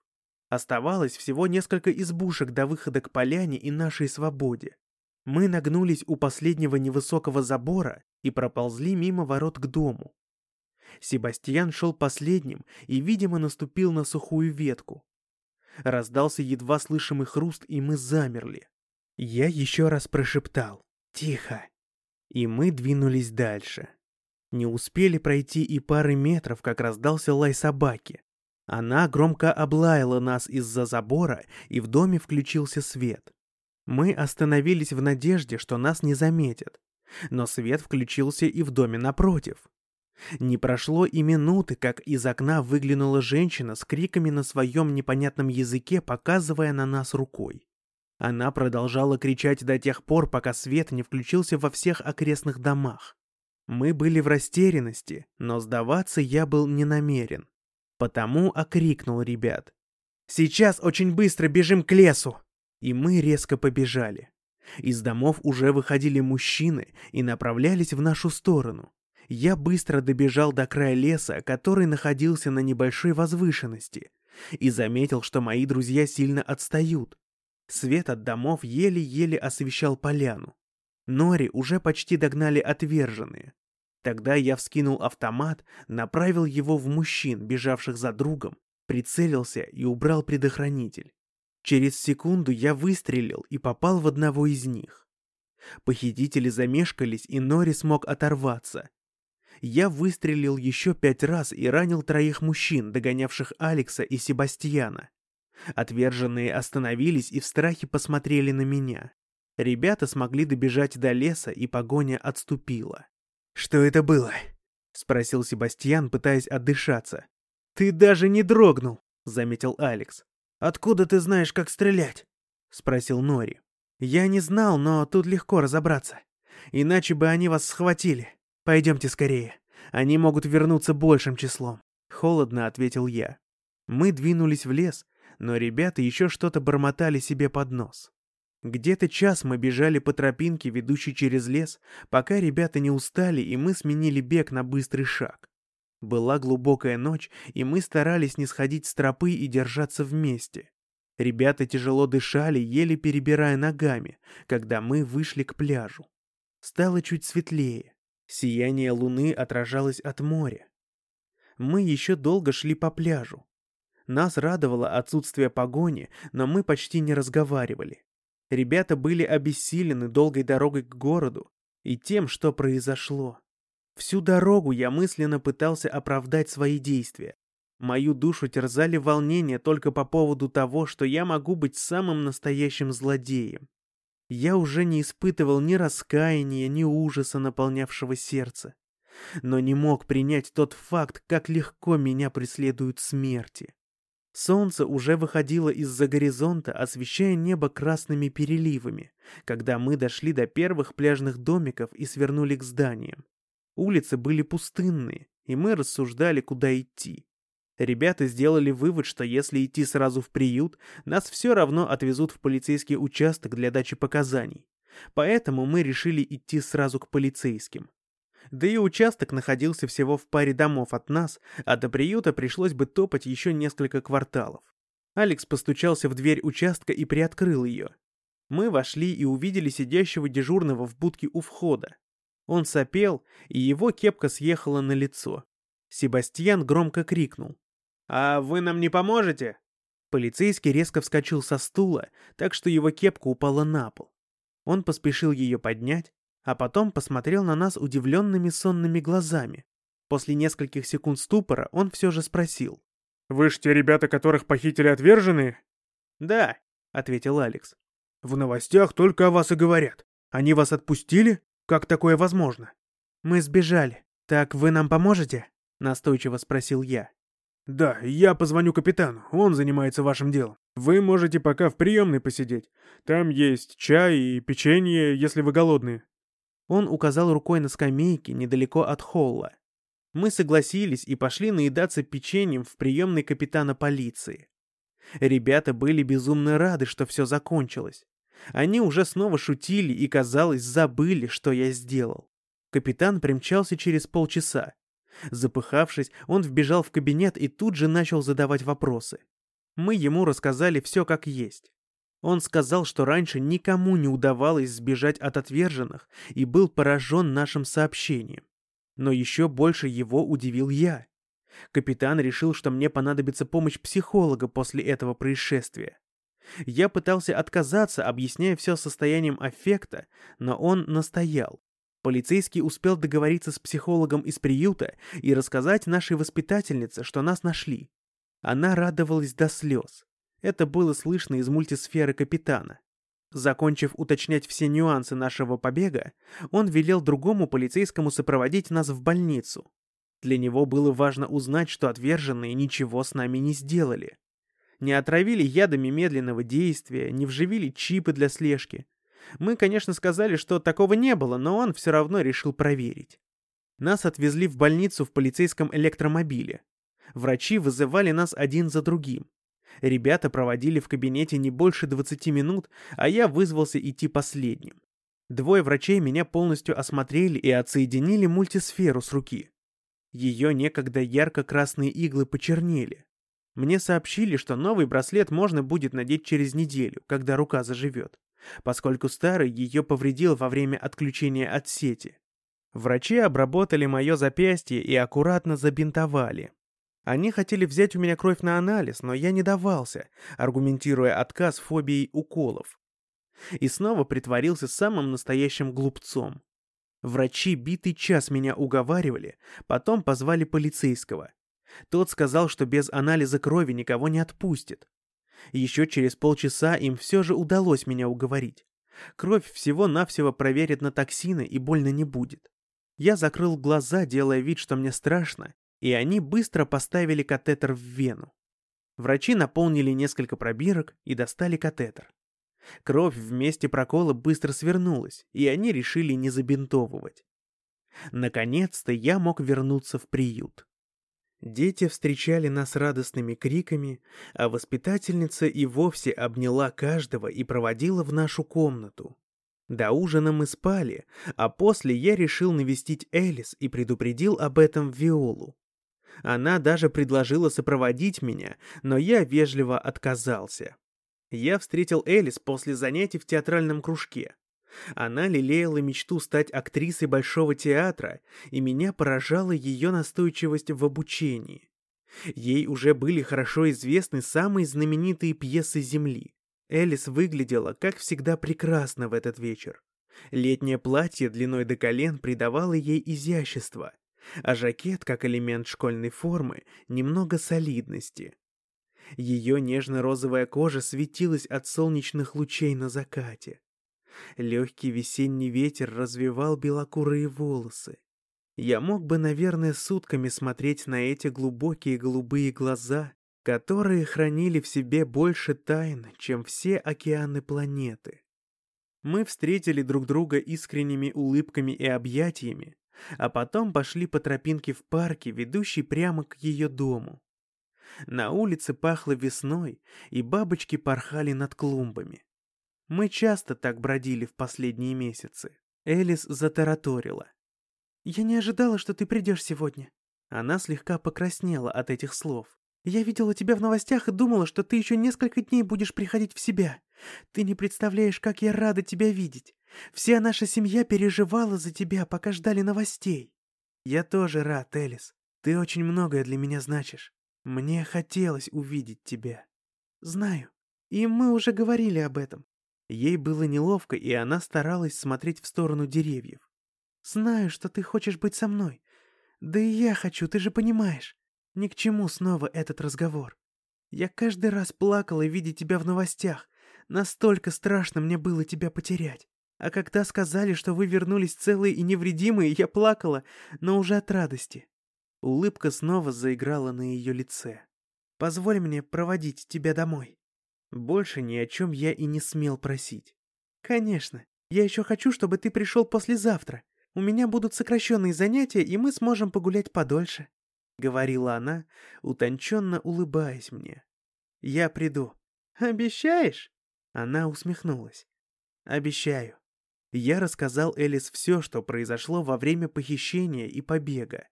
Оставалось всего несколько избушек до выхода к поляне и нашей свободе. Мы нагнулись у последнего невысокого забора и проползли мимо ворот к дому. Себастьян шел последним и, видимо, наступил на сухую ветку. Раздался едва слышимый хруст, и мы замерли. Я еще раз прошептал «Тихо!» И мы двинулись дальше. Не успели пройти и пары метров, как раздался лай собаки. Она громко облаяла нас из-за забора, и в доме включился свет. Мы остановились в надежде, что нас не заметят. Но свет включился и в доме напротив. Не прошло и минуты, как из окна выглянула женщина с криками на своем непонятном языке, показывая на нас рукой. Она продолжала кричать до тех пор, пока свет не включился во всех окрестных домах. Мы были в растерянности, но сдаваться я был не намерен. Потому окрикнул ребят. «Сейчас очень быстро бежим к лесу!» И мы резко побежали. Из домов уже выходили мужчины и направлялись в нашу сторону. Я быстро добежал до края леса, который находился на небольшой возвышенности, и заметил, что мои друзья сильно отстают. Свет от домов еле-еле освещал поляну. Нори уже почти догнали отверженные. Тогда я вскинул автомат, направил его в мужчин, бежавших за другом, прицелился и убрал предохранитель. Через секунду я выстрелил и попал в одного из них. Похитители замешкались, и Нори смог оторваться я выстрелил еще пять раз и ранил троих мужчин, догонявших Алекса и Себастьяна. Отверженные остановились и в страхе посмотрели на меня. Ребята смогли добежать до леса, и погоня отступила. «Что это было?» — спросил Себастьян, пытаясь отдышаться. «Ты даже не дрогнул», — заметил Алекс. «Откуда ты знаешь, как стрелять?» — спросил Нори. «Я не знал, но тут легко разобраться. Иначе бы они вас схватили. Пойдемте скорее. Они могут вернуться большим числом. Холодно ответил я. Мы двинулись в лес, но ребята еще что-то бормотали себе под нос. Где-то час мы бежали по тропинке, ведущей через лес, пока ребята не устали, и мы сменили бег на быстрый шаг. Была глубокая ночь, и мы старались не сходить с тропы и держаться вместе. Ребята тяжело дышали, еле перебирая ногами, когда мы вышли к пляжу. Стало чуть светлее. Сияние луны отражалось от моря. Мы еще долго шли по пляжу. Нас радовало отсутствие погони, но мы почти не разговаривали. Ребята были обессилены долгой дорогой к городу и тем, что произошло. Всю дорогу я мысленно пытался оправдать свои действия. Мою душу терзали волнения только по поводу того, что я могу быть самым настоящим злодеем. Я уже не испытывал ни раскаяния, ни ужаса, наполнявшего сердце но не мог принять тот факт, как легко меня преследуют смерти. Солнце уже выходило из-за горизонта, освещая небо красными переливами, когда мы дошли до первых пляжных домиков и свернули к зданиям. Улицы были пустынные, и мы рассуждали, куда идти. Ребята сделали вывод, что если идти сразу в приют, нас все равно отвезут в полицейский участок для дачи показаний. Поэтому мы решили идти сразу к полицейским. Да и участок находился всего в паре домов от нас, а до приюта пришлось бы топать еще несколько кварталов. Алекс постучался в дверь участка и приоткрыл ее. Мы вошли и увидели сидящего дежурного в будке у входа. Он сопел, и его кепка съехала на лицо. Себастьян громко крикнул. «А вы нам не поможете?» Полицейский резко вскочил со стула, так что его кепка упала на пол. Он поспешил ее поднять, а потом посмотрел на нас удивленными сонными глазами. После нескольких секунд ступора он все же спросил. «Вы ж те ребята, которых похитили отверженные?» «Да», — ответил Алекс. «В новостях только о вас и говорят. Они вас отпустили? Как такое возможно?» «Мы сбежали. Так вы нам поможете?» — настойчиво спросил я. «Да, я позвоню капитану, он занимается вашим делом. Вы можете пока в приемной посидеть. Там есть чай и печенье, если вы голодные». Он указал рукой на скамейки недалеко от холла. Мы согласились и пошли наедаться печеньем в приемной капитана полиции. Ребята были безумно рады, что все закончилось. Они уже снова шутили и, казалось, забыли, что я сделал. Капитан примчался через полчаса. Запыхавшись, он вбежал в кабинет и тут же начал задавать вопросы. Мы ему рассказали все как есть. Он сказал, что раньше никому не удавалось сбежать от отверженных и был поражен нашим сообщением. Но еще больше его удивил я. Капитан решил, что мне понадобится помощь психолога после этого происшествия. Я пытался отказаться, объясняя все состоянием аффекта, но он настоял. Полицейский успел договориться с психологом из приюта и рассказать нашей воспитательнице, что нас нашли. Она радовалась до слез. Это было слышно из мультисферы капитана. Закончив уточнять все нюансы нашего побега, он велел другому полицейскому сопроводить нас в больницу. Для него было важно узнать, что отверженные ничего с нами не сделали. Не отравили ядами медленного действия, не вживили чипы для слежки. Мы, конечно, сказали, что такого не было, но он все равно решил проверить. Нас отвезли в больницу в полицейском электромобиле. Врачи вызывали нас один за другим. Ребята проводили в кабинете не больше 20 минут, а я вызвался идти последним. Двое врачей меня полностью осмотрели и отсоединили мультисферу с руки. Ее некогда ярко-красные иглы почернели. Мне сообщили, что новый браслет можно будет надеть через неделю, когда рука заживет, поскольку старый ее повредил во время отключения от сети. Врачи обработали мое запястье и аккуратно забинтовали. Они хотели взять у меня кровь на анализ, но я не давался, аргументируя отказ фобией уколов. И снова притворился самым настоящим глупцом. Врачи битый час меня уговаривали, потом позвали полицейского. Тот сказал, что без анализа крови никого не отпустит. Еще через полчаса им все же удалось меня уговорить. Кровь всего-навсего проверит на токсины и больно не будет. Я закрыл глаза, делая вид, что мне страшно, и они быстро поставили катетер в вену. Врачи наполнили несколько пробирок и достали катетер. Кровь в месте прокола быстро свернулась, и они решили не забинтовывать. Наконец-то я мог вернуться в приют. Дети встречали нас радостными криками, а воспитательница и вовсе обняла каждого и проводила в нашу комнату. До ужина мы спали, а после я решил навестить Элис и предупредил об этом Виолу. Она даже предложила сопроводить меня, но я вежливо отказался. Я встретил Элис после занятий в театральном кружке. Она лелеяла мечту стать актрисой Большого театра, и меня поражала ее настойчивость в обучении. Ей уже были хорошо известны самые знаменитые пьесы Земли. Элис выглядела, как всегда, прекрасно в этот вечер. Летнее платье длиной до колен придавало ей изящество, а жакет, как элемент школьной формы, немного солидности. Ее нежно-розовая кожа светилась от солнечных лучей на закате. Легкий весенний ветер развивал белокурые волосы. Я мог бы, наверное, сутками смотреть на эти глубокие голубые глаза, которые хранили в себе больше тайн, чем все океаны планеты. Мы встретили друг друга искренними улыбками и объятиями, а потом пошли по тропинке в парке, ведущей прямо к ее дому. На улице пахло весной, и бабочки порхали над клумбами. Мы часто так бродили в последние месяцы. Элис затараторила. «Я не ожидала, что ты придешь сегодня». Она слегка покраснела от этих слов. «Я видела тебя в новостях и думала, что ты еще несколько дней будешь приходить в себя. Ты не представляешь, как я рада тебя видеть. Вся наша семья переживала за тебя, пока ждали новостей». «Я тоже рад, Элис. Ты очень многое для меня значишь. Мне хотелось увидеть тебя». «Знаю. И мы уже говорили об этом. Ей было неловко, и она старалась смотреть в сторону деревьев. «Знаю, что ты хочешь быть со мной. Да и я хочу, ты же понимаешь. Ни к чему снова этот разговор. Я каждый раз плакала, видя тебя в новостях. Настолько страшно мне было тебя потерять. А когда сказали, что вы вернулись целые и невредимые, я плакала, но уже от радости». Улыбка снова заиграла на ее лице. «Позволь мне проводить тебя домой». Больше ни о чем я и не смел просить. «Конечно. Я еще хочу, чтобы ты пришел послезавтра. У меня будут сокращенные занятия, и мы сможем погулять подольше», — говорила она, утонченно улыбаясь мне. «Я приду». «Обещаешь?» Она усмехнулась. «Обещаю». Я рассказал Элис все, что произошло во время похищения и побега.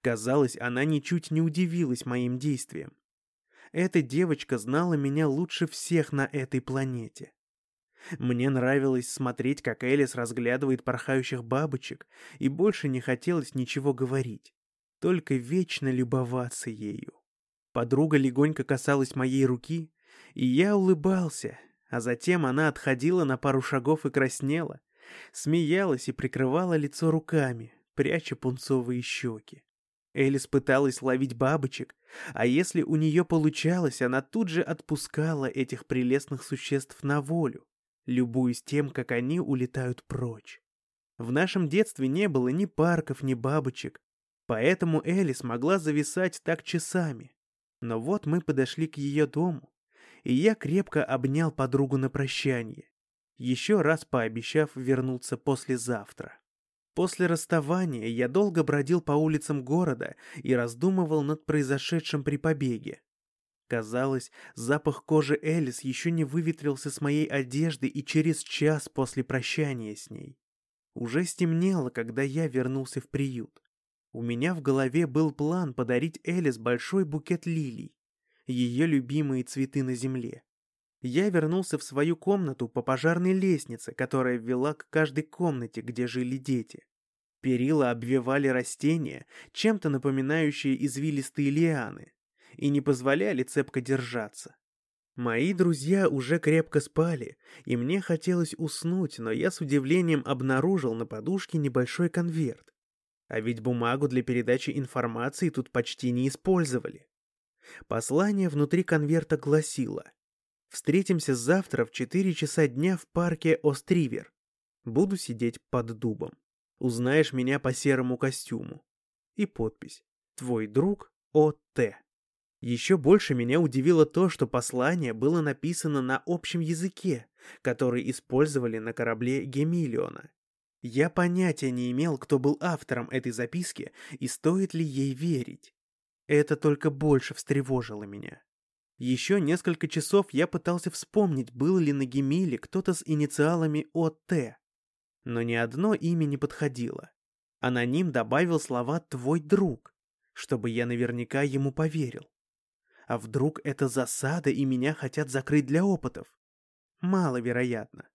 Казалось, она ничуть не удивилась моим действиям. Эта девочка знала меня лучше всех на этой планете. Мне нравилось смотреть, как Элис разглядывает порхающих бабочек, и больше не хотелось ничего говорить, только вечно любоваться ею. Подруга легонько касалась моей руки, и я улыбался, а затем она отходила на пару шагов и краснела, смеялась и прикрывала лицо руками, пряча пунцовые щеки. Элис пыталась ловить бабочек, а если у нее получалось, она тут же отпускала этих прелестных существ на волю, любуясь тем, как они улетают прочь. В нашем детстве не было ни парков, ни бабочек, поэтому Элис могла зависать так часами. Но вот мы подошли к ее дому, и я крепко обнял подругу на прощание, еще раз пообещав вернуться послезавтра. После расставания я долго бродил по улицам города и раздумывал над произошедшим при побеге. Казалось, запах кожи Элис еще не выветрился с моей одежды и через час после прощания с ней. Уже стемнело, когда я вернулся в приют. У меня в голове был план подарить Элис большой букет лилий, ее любимые цветы на земле. Я вернулся в свою комнату по пожарной лестнице, которая вела к каждой комнате, где жили дети. Перила обвивали растения, чем-то напоминающие извилистые лианы, и не позволяли цепко держаться. Мои друзья уже крепко спали, и мне хотелось уснуть, но я с удивлением обнаружил на подушке небольшой конверт. А ведь бумагу для передачи информации тут почти не использовали. Послание внутри конверта гласило Встретимся завтра в 4 часа дня в парке Остривер. Буду сидеть под дубом. Узнаешь меня по серому костюму. И подпись. Твой друг О.Т. Еще больше меня удивило то, что послание было написано на общем языке, который использовали на корабле Гемиллиона. Я понятия не имел, кто был автором этой записки и стоит ли ей верить. Это только больше встревожило меня. Еще несколько часов я пытался вспомнить, был ли на Гемиле кто-то с инициалами ОТ. Но ни одно имя не подходило. Аноним добавил слова «твой друг», чтобы я наверняка ему поверил. А вдруг это засада и меня хотят закрыть для опытов? Маловероятно.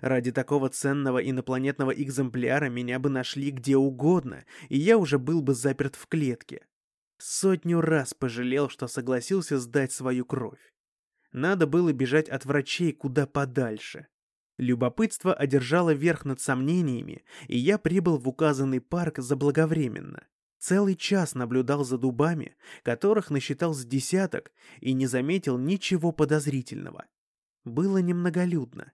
Ради такого ценного инопланетного экземпляра меня бы нашли где угодно, и я уже был бы заперт в клетке. Сотню раз пожалел, что согласился сдать свою кровь. Надо было бежать от врачей куда подальше. Любопытство одержало верх над сомнениями, и я прибыл в указанный парк заблаговременно. Целый час наблюдал за дубами, которых насчитал с десяток, и не заметил ничего подозрительного. Было немноголюдно.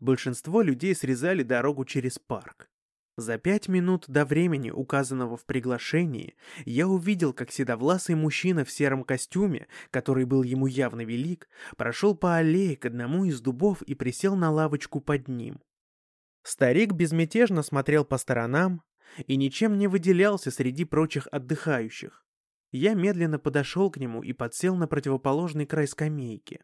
Большинство людей срезали дорогу через парк. За пять минут до времени, указанного в приглашении, я увидел, как седовласый мужчина в сером костюме, который был ему явно велик, прошел по аллее к одному из дубов и присел на лавочку под ним. Старик безмятежно смотрел по сторонам и ничем не выделялся среди прочих отдыхающих. Я медленно подошел к нему и подсел на противоположный край скамейки.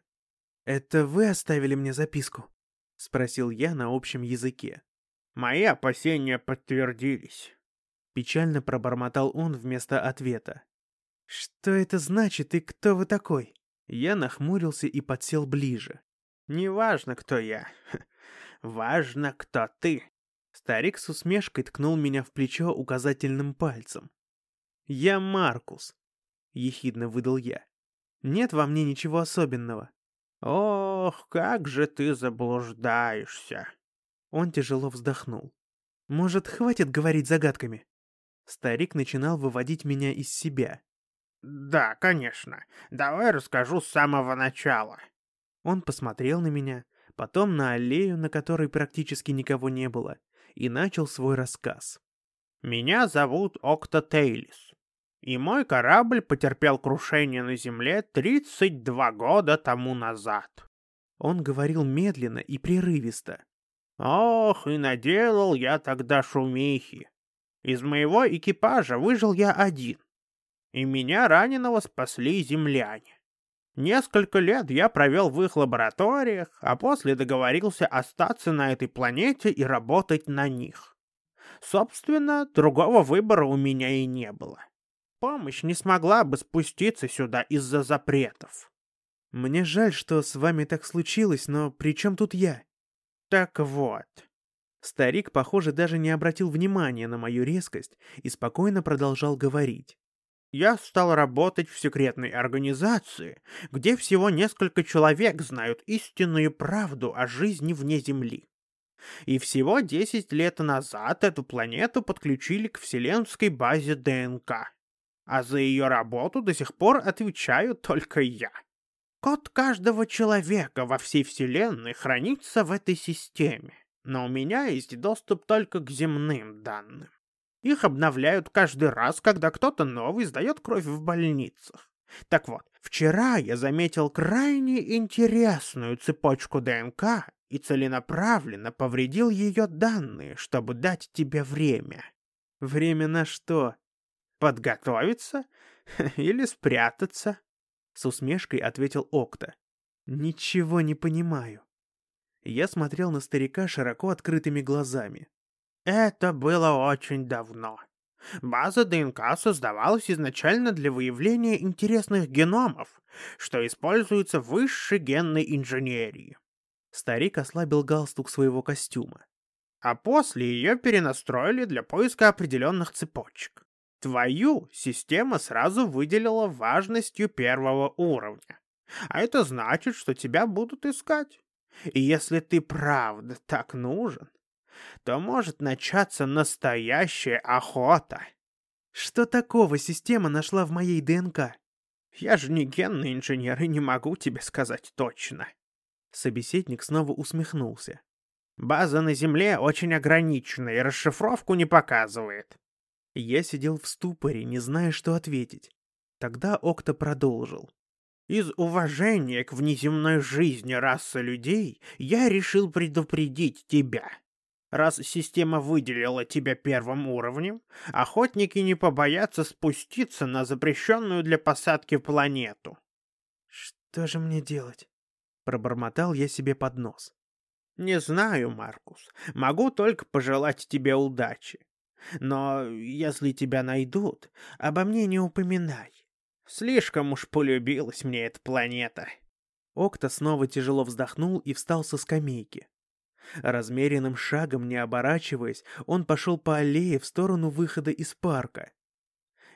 «Это вы оставили мне записку?» — спросил я на общем языке. Мои опасения подтвердились. Печально пробормотал он вместо ответа. «Что это значит и кто вы такой?» Я нахмурился и подсел ближе. «Неважно, кто я. Важно, кто ты». Старик с усмешкой ткнул меня в плечо указательным пальцем. «Я Маркус», — ехидно выдал я. «Нет во мне ничего особенного». «Ох, как же ты заблуждаешься!» Он тяжело вздохнул. «Может, хватит говорить загадками?» Старик начинал выводить меня из себя. «Да, конечно. Давай расскажу с самого начала». Он посмотрел на меня, потом на аллею, на которой практически никого не было, и начал свой рассказ. «Меня зовут Окта Тейлис, и мой корабль потерпел крушение на Земле 32 года тому назад». Он говорил медленно и прерывисто, Ох, и наделал я тогда шумихи. Из моего экипажа выжил я один, и меня раненого спасли земляне. Несколько лет я провел в их лабораториях, а после договорился остаться на этой планете и работать на них. Собственно, другого выбора у меня и не было. Помощь не смогла бы спуститься сюда из-за запретов. Мне жаль, что с вами так случилось, но при чем тут я? Так вот. Старик, похоже, даже не обратил внимания на мою резкость и спокойно продолжал говорить. Я стал работать в секретной организации, где всего несколько человек знают истинную правду о жизни вне Земли. И всего 10 лет назад эту планету подключили к вселенской базе ДНК. А за ее работу до сих пор отвечаю только я. Код каждого человека во всей Вселенной хранится в этой системе, но у меня есть доступ только к земным данным. Их обновляют каждый раз, когда кто-то новый сдает кровь в больницах. Так вот, вчера я заметил крайне интересную цепочку ДНК и целенаправленно повредил ее данные, чтобы дать тебе время. Время на что? Подготовиться или спрятаться? С усмешкой ответил Окта. Ничего не понимаю. Я смотрел на старика широко открытыми глазами. Это было очень давно. База ДНК создавалась изначально для выявления интересных геномов, что используется в высшей генной инженерии. Старик ослабил галстук своего костюма. А после ее перенастроили для поиска определенных цепочек. Твою система сразу выделила важностью первого уровня. А это значит, что тебя будут искать. И если ты правда так нужен, то может начаться настоящая охота. Что такого система нашла в моей ДНК? Я же не генный инженер и не могу тебе сказать точно. Собеседник снова усмехнулся. База на Земле очень ограничена и расшифровку не показывает. Я сидел в ступоре, не зная, что ответить. Тогда Окта продолжил. Из уважения к внеземной жизни расы людей я решил предупредить тебя. Раз система выделила тебя первым уровнем, охотники не побоятся спуститься на запрещенную для посадки планету. «Что же мне делать?» Пробормотал я себе под нос. «Не знаю, Маркус. Могу только пожелать тебе удачи. Но если тебя найдут, обо мне не упоминай. Слишком уж полюбилась мне эта планета». Окта снова тяжело вздохнул и встал со скамейки. Размеренным шагом, не оборачиваясь, он пошел по аллее в сторону выхода из парка.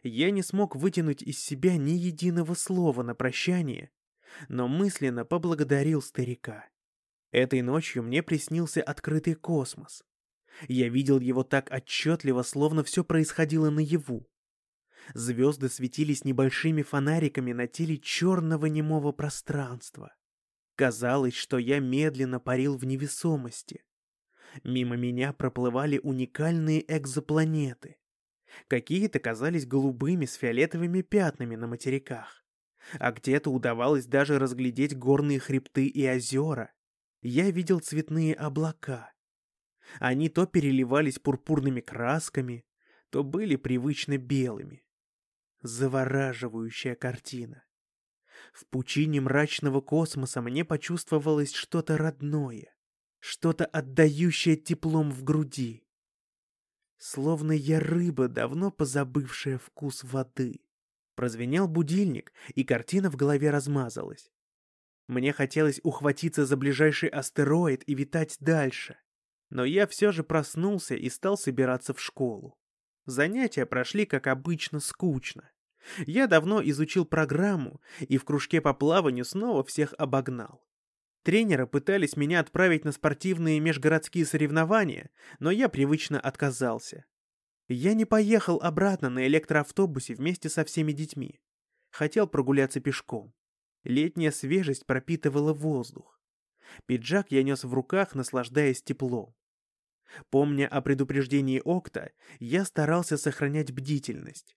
Я не смог вытянуть из себя ни единого слова на прощание, но мысленно поблагодарил старика. Этой ночью мне приснился открытый космос. Я видел его так отчетливо, словно все происходило наяву. Звезды светились небольшими фонариками на теле черного немого пространства. Казалось, что я медленно парил в невесомости. Мимо меня проплывали уникальные экзопланеты. Какие-то казались голубыми с фиолетовыми пятнами на материках. А где-то удавалось даже разглядеть горные хребты и озера. Я видел цветные облака. Они то переливались пурпурными красками, то были привычно белыми. Завораживающая картина. В пучине мрачного космоса мне почувствовалось что-то родное, что-то отдающее теплом в груди. Словно я рыба, давно позабывшая вкус воды. Прозвенел будильник, и картина в голове размазалась. Мне хотелось ухватиться за ближайший астероид и витать дальше. Но я все же проснулся и стал собираться в школу. Занятия прошли, как обычно, скучно. Я давно изучил программу и в кружке по плаванию снова всех обогнал. Тренеры пытались меня отправить на спортивные межгородские соревнования, но я привычно отказался. Я не поехал обратно на электроавтобусе вместе со всеми детьми. Хотел прогуляться пешком. Летняя свежесть пропитывала воздух. Пиджак я нес в руках, наслаждаясь теплом. Помня о предупреждении Окта, я старался сохранять бдительность.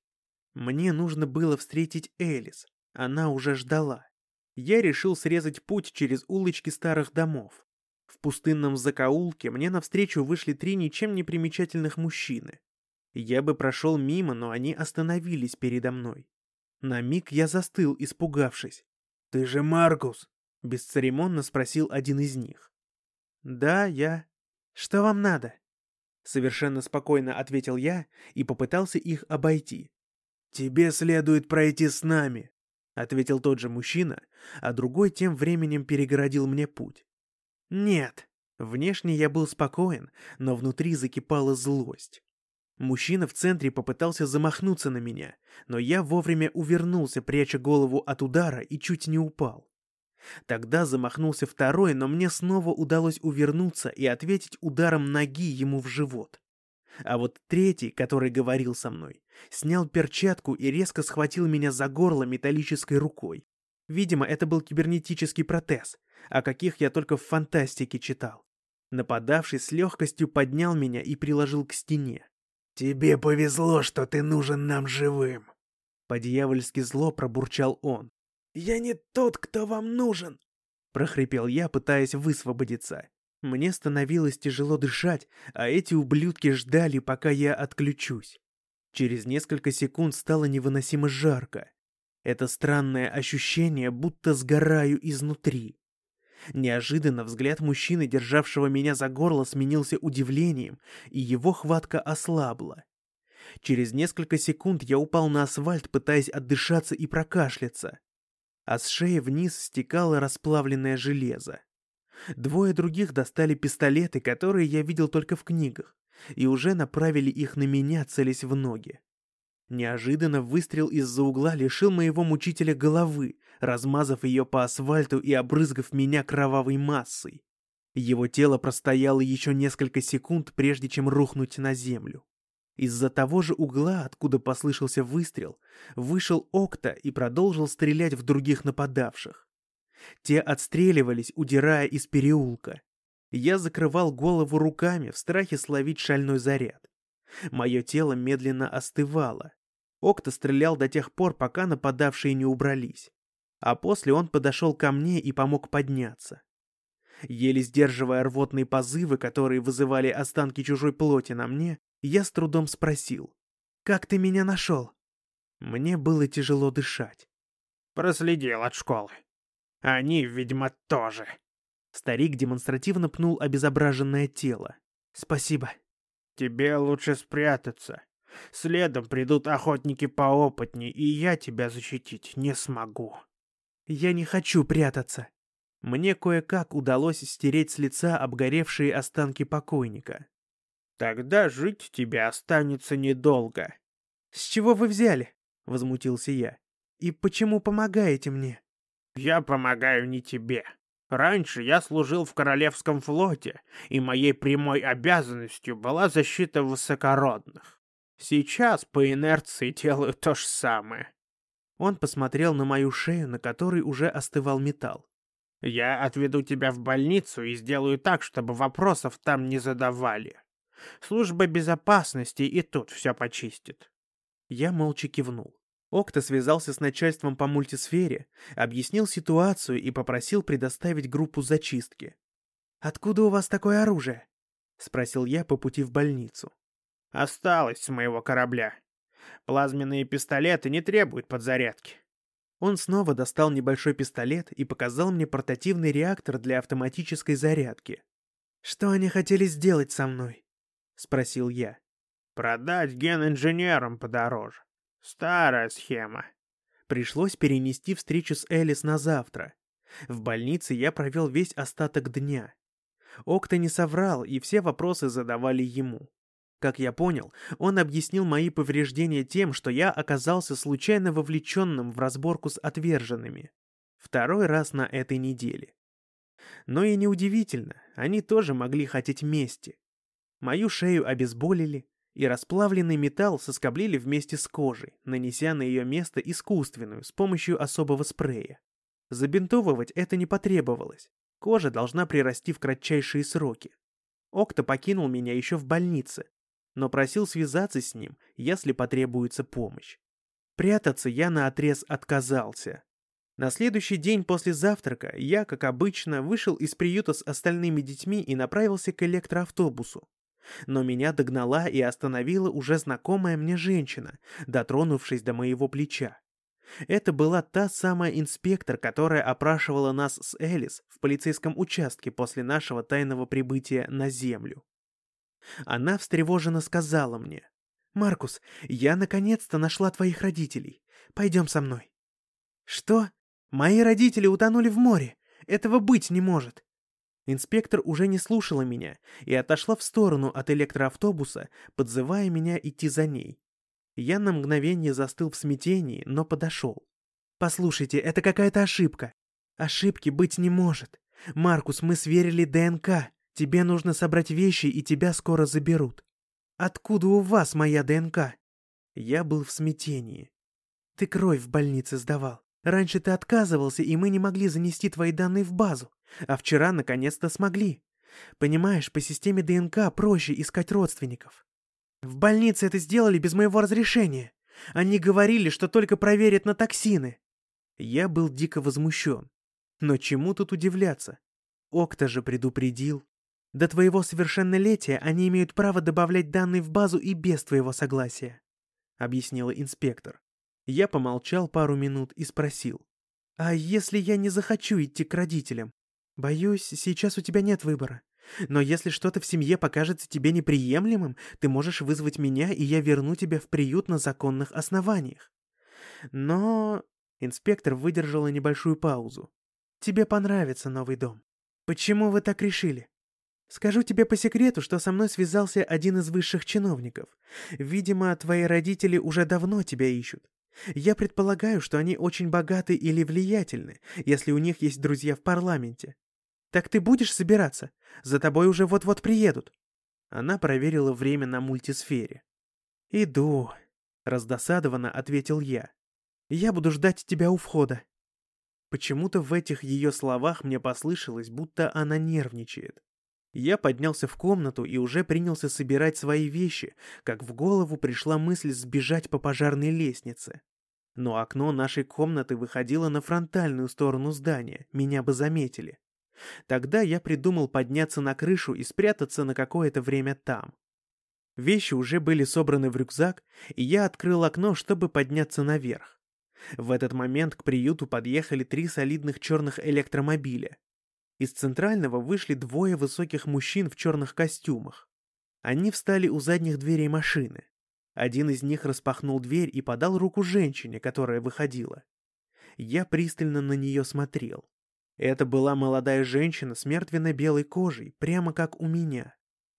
Мне нужно было встретить Элис. Она уже ждала. Я решил срезать путь через улочки старых домов. В пустынном закоулке мне навстречу вышли три ничем не примечательных мужчины. Я бы прошел мимо, но они остановились передо мной. На миг я застыл, испугавшись. «Ты же Маркус?» — бесцеремонно спросил один из них. «Да, я. Что вам надо?» Совершенно спокойно ответил я и попытался их обойти. «Тебе следует пройти с нами», — ответил тот же мужчина, а другой тем временем перегородил мне путь. «Нет». Внешне я был спокоен, но внутри закипала злость. Мужчина в центре попытался замахнуться на меня, но я вовремя увернулся, пряча голову от удара и чуть не упал. Тогда замахнулся второй, но мне снова удалось увернуться и ответить ударом ноги ему в живот. А вот третий, который говорил со мной, снял перчатку и резко схватил меня за горло металлической рукой. Видимо, это был кибернетический протез, о каких я только в фантастике читал. Нападавший с легкостью поднял меня и приложил к стене. «Тебе повезло, что ты нужен нам живым!» По-дьявольски зло пробурчал он. «Я не тот, кто вам нужен!» прохрипел я, пытаясь высвободиться. Мне становилось тяжело дышать, а эти ублюдки ждали, пока я отключусь. Через несколько секунд стало невыносимо жарко. Это странное ощущение, будто сгораю изнутри. Неожиданно взгляд мужчины, державшего меня за горло, сменился удивлением, и его хватка ослабла. Через несколько секунд я упал на асфальт, пытаясь отдышаться и прокашляться. А с шеи вниз стекало расплавленное железо. Двое других достали пистолеты, которые я видел только в книгах, и уже направили их на меня, целясь в ноги. Неожиданно выстрел из-за угла лишил моего мучителя головы, размазав ее по асфальту и обрызгав меня кровавой массой. Его тело простояло еще несколько секунд, прежде чем рухнуть на землю. Из-за того же угла, откуда послышался выстрел, вышел Окта и продолжил стрелять в других нападавших. Те отстреливались, удирая из переулка. Я закрывал голову руками в страхе словить шальной заряд. Мое тело медленно остывало. Окта стрелял до тех пор, пока нападавшие не убрались. А после он подошел ко мне и помог подняться. Еле сдерживая рвотные позывы, которые вызывали останки чужой плоти на мне, я с трудом спросил. «Как ты меня нашел?» Мне было тяжело дышать. «Проследил от школы. Они, видимо, тоже». Старик демонстративно пнул обезображенное тело. «Спасибо». «Тебе лучше спрятаться. Следом придут охотники поопытнее, и я тебя защитить не смогу». «Я не хочу прятаться». Мне кое-как удалось стереть с лица обгоревшие останки покойника. «Тогда жить тебе останется недолго». «С чего вы взяли?» — возмутился я. «И почему помогаете мне?» «Я помогаю не тебе. Раньше я служил в Королевском флоте, и моей прямой обязанностью была защита высокородных. Сейчас по инерции делаю то же самое. Он посмотрел на мою шею, на которой уже остывал металл. «Я отведу тебя в больницу и сделаю так, чтобы вопросов там не задавали. Служба безопасности и тут все почистит». Я молча кивнул. Окта связался с начальством по мультисфере, объяснил ситуацию и попросил предоставить группу зачистки. «Откуда у вас такое оружие?» — спросил я по пути в больницу. «Осталось с моего корабля. Плазменные пистолеты не требуют подзарядки. Он снова достал небольшой пистолет и показал мне портативный реактор для автоматической зарядки. «Что они хотели сделать со мной?» — спросил я. «Продать ген инженерам подороже. Старая схема». Пришлось перенести встречу с Элис на завтра. В больнице я провел весь остаток дня. Окта не соврал, и все вопросы задавали ему. Как я понял, он объяснил мои повреждения тем, что я оказался случайно вовлеченным в разборку с отверженными. Второй раз на этой неделе. Но и неудивительно, они тоже могли хотеть мести. Мою шею обезболили, и расплавленный металл соскоблили вместе с кожей, нанеся на ее место искусственную с помощью особого спрея. Забинтовывать это не потребовалось. Кожа должна прирасти в кратчайшие сроки. Окта покинул меня еще в больнице, но просил связаться с ним, если потребуется помощь. Прятаться я наотрез отказался. На следующий день после завтрака я, как обычно, вышел из приюта с остальными детьми и направился к электроавтобусу. Но меня догнала и остановила уже знакомая мне женщина, дотронувшись до моего плеча. Это была та самая инспектор, которая опрашивала нас с Элис в полицейском участке после нашего тайного прибытия на Землю. Она встревоженно сказала мне. «Маркус, я наконец-то нашла твоих родителей. Пойдем со мной». «Что? Мои родители утонули в море. Этого быть не может». Инспектор уже не слушала меня и отошла в сторону от электроавтобуса, подзывая меня идти за ней. Я на мгновение застыл в смятении, но подошел. «Послушайте, это какая-то ошибка. Ошибки быть не может. Маркус, мы сверили ДНК. Тебе нужно собрать вещи, и тебя скоро заберут. Откуда у вас моя ДНК? Я был в смятении. Ты кровь в больнице сдавал. Раньше ты отказывался, и мы не могли занести твои данные в базу. А вчера наконец-то смогли. Понимаешь, по системе ДНК проще искать родственников. В больнице это сделали без моего разрешения. Они говорили, что только проверят на токсины. Я был дико возмущен. Но чему тут удивляться? Окта же предупредил. До твоего совершеннолетия они имеют право добавлять данные в базу и без твоего согласия», — объяснила инспектор. Я помолчал пару минут и спросил. «А если я не захочу идти к родителям? Боюсь, сейчас у тебя нет выбора. Но если что-то в семье покажется тебе неприемлемым, ты можешь вызвать меня, и я верну тебя в приют на законных основаниях. Но...» Инспектор выдержала небольшую паузу. «Тебе понравится новый дом. Почему вы так решили? Скажу тебе по секрету, что со мной связался один из высших чиновников. Видимо, твои родители уже давно тебя ищут. Я предполагаю, что они очень богаты или влиятельны, если у них есть друзья в парламенте. Так ты будешь собираться? За тобой уже вот-вот приедут. Она проверила время на мультисфере. «Иду», — раздосадованно ответил я. «Я буду ждать тебя у входа». Почему-то в этих ее словах мне послышалось, будто она нервничает. Я поднялся в комнату и уже принялся собирать свои вещи, как в голову пришла мысль сбежать по пожарной лестнице. Но окно нашей комнаты выходило на фронтальную сторону здания, меня бы заметили. Тогда я придумал подняться на крышу и спрятаться на какое-то время там. Вещи уже были собраны в рюкзак, и я открыл окно, чтобы подняться наверх. В этот момент к приюту подъехали три солидных черных электромобиля. Из центрального вышли двое высоких мужчин в черных костюмах. Они встали у задних дверей машины. Один из них распахнул дверь и подал руку женщине, которая выходила. Я пристально на нее смотрел. Это была молодая женщина с мертвенно-белой кожей, прямо как у меня.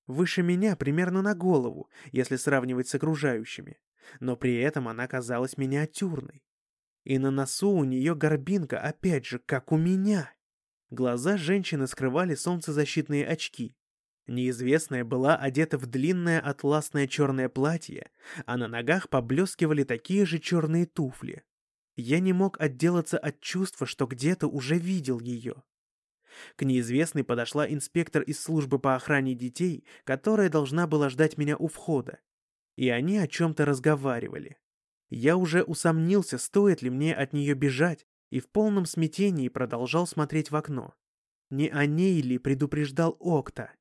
Выше меня примерно на голову, если сравнивать с окружающими. Но при этом она казалась миниатюрной. И на носу у нее горбинка, опять же, как у меня. Глаза женщины скрывали солнцезащитные очки. Неизвестная была одета в длинное атласное черное платье, а на ногах поблескивали такие же черные туфли. Я не мог отделаться от чувства, что где-то уже видел ее. К неизвестной подошла инспектор из службы по охране детей, которая должна была ждать меня у входа. И они о чем-то разговаривали. Я уже усомнился, стоит ли мне от нее бежать, и в полном смятении продолжал смотреть в окно. Не о ней ли предупреждал Окта?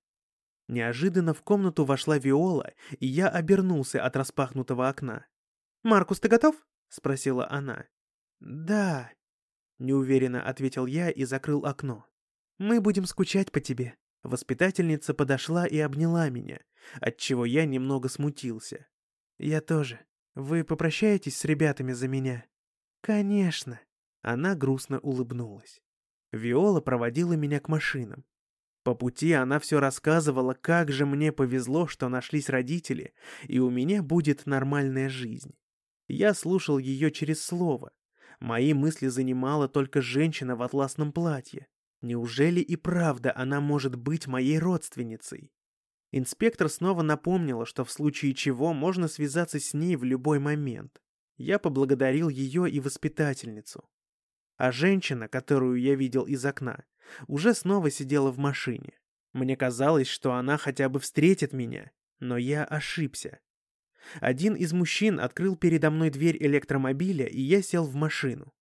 Неожиданно в комнату вошла Виола, и я обернулся от распахнутого окна. «Маркус, ты готов?» — спросила она. «Да», — неуверенно ответил я и закрыл окно. «Мы будем скучать по тебе». Воспитательница подошла и обняла меня, отчего я немного смутился. «Я тоже. Вы попрощаетесь с ребятами за меня?» «Конечно». Она грустно улыбнулась. Виола проводила меня к машинам. По пути она все рассказывала, как же мне повезло, что нашлись родители, и у меня будет нормальная жизнь. Я слушал ее через слово, Мои мысли занимала только женщина в атласном платье. Неужели и правда она может быть моей родственницей? Инспектор снова напомнила, что в случае чего можно связаться с ней в любой момент. Я поблагодарил ее и воспитательницу. А женщина, которую я видел из окна, уже снова сидела в машине. Мне казалось, что она хотя бы встретит меня, но я ошибся. Один из мужчин открыл передо мной дверь электромобиля, и я сел в машину.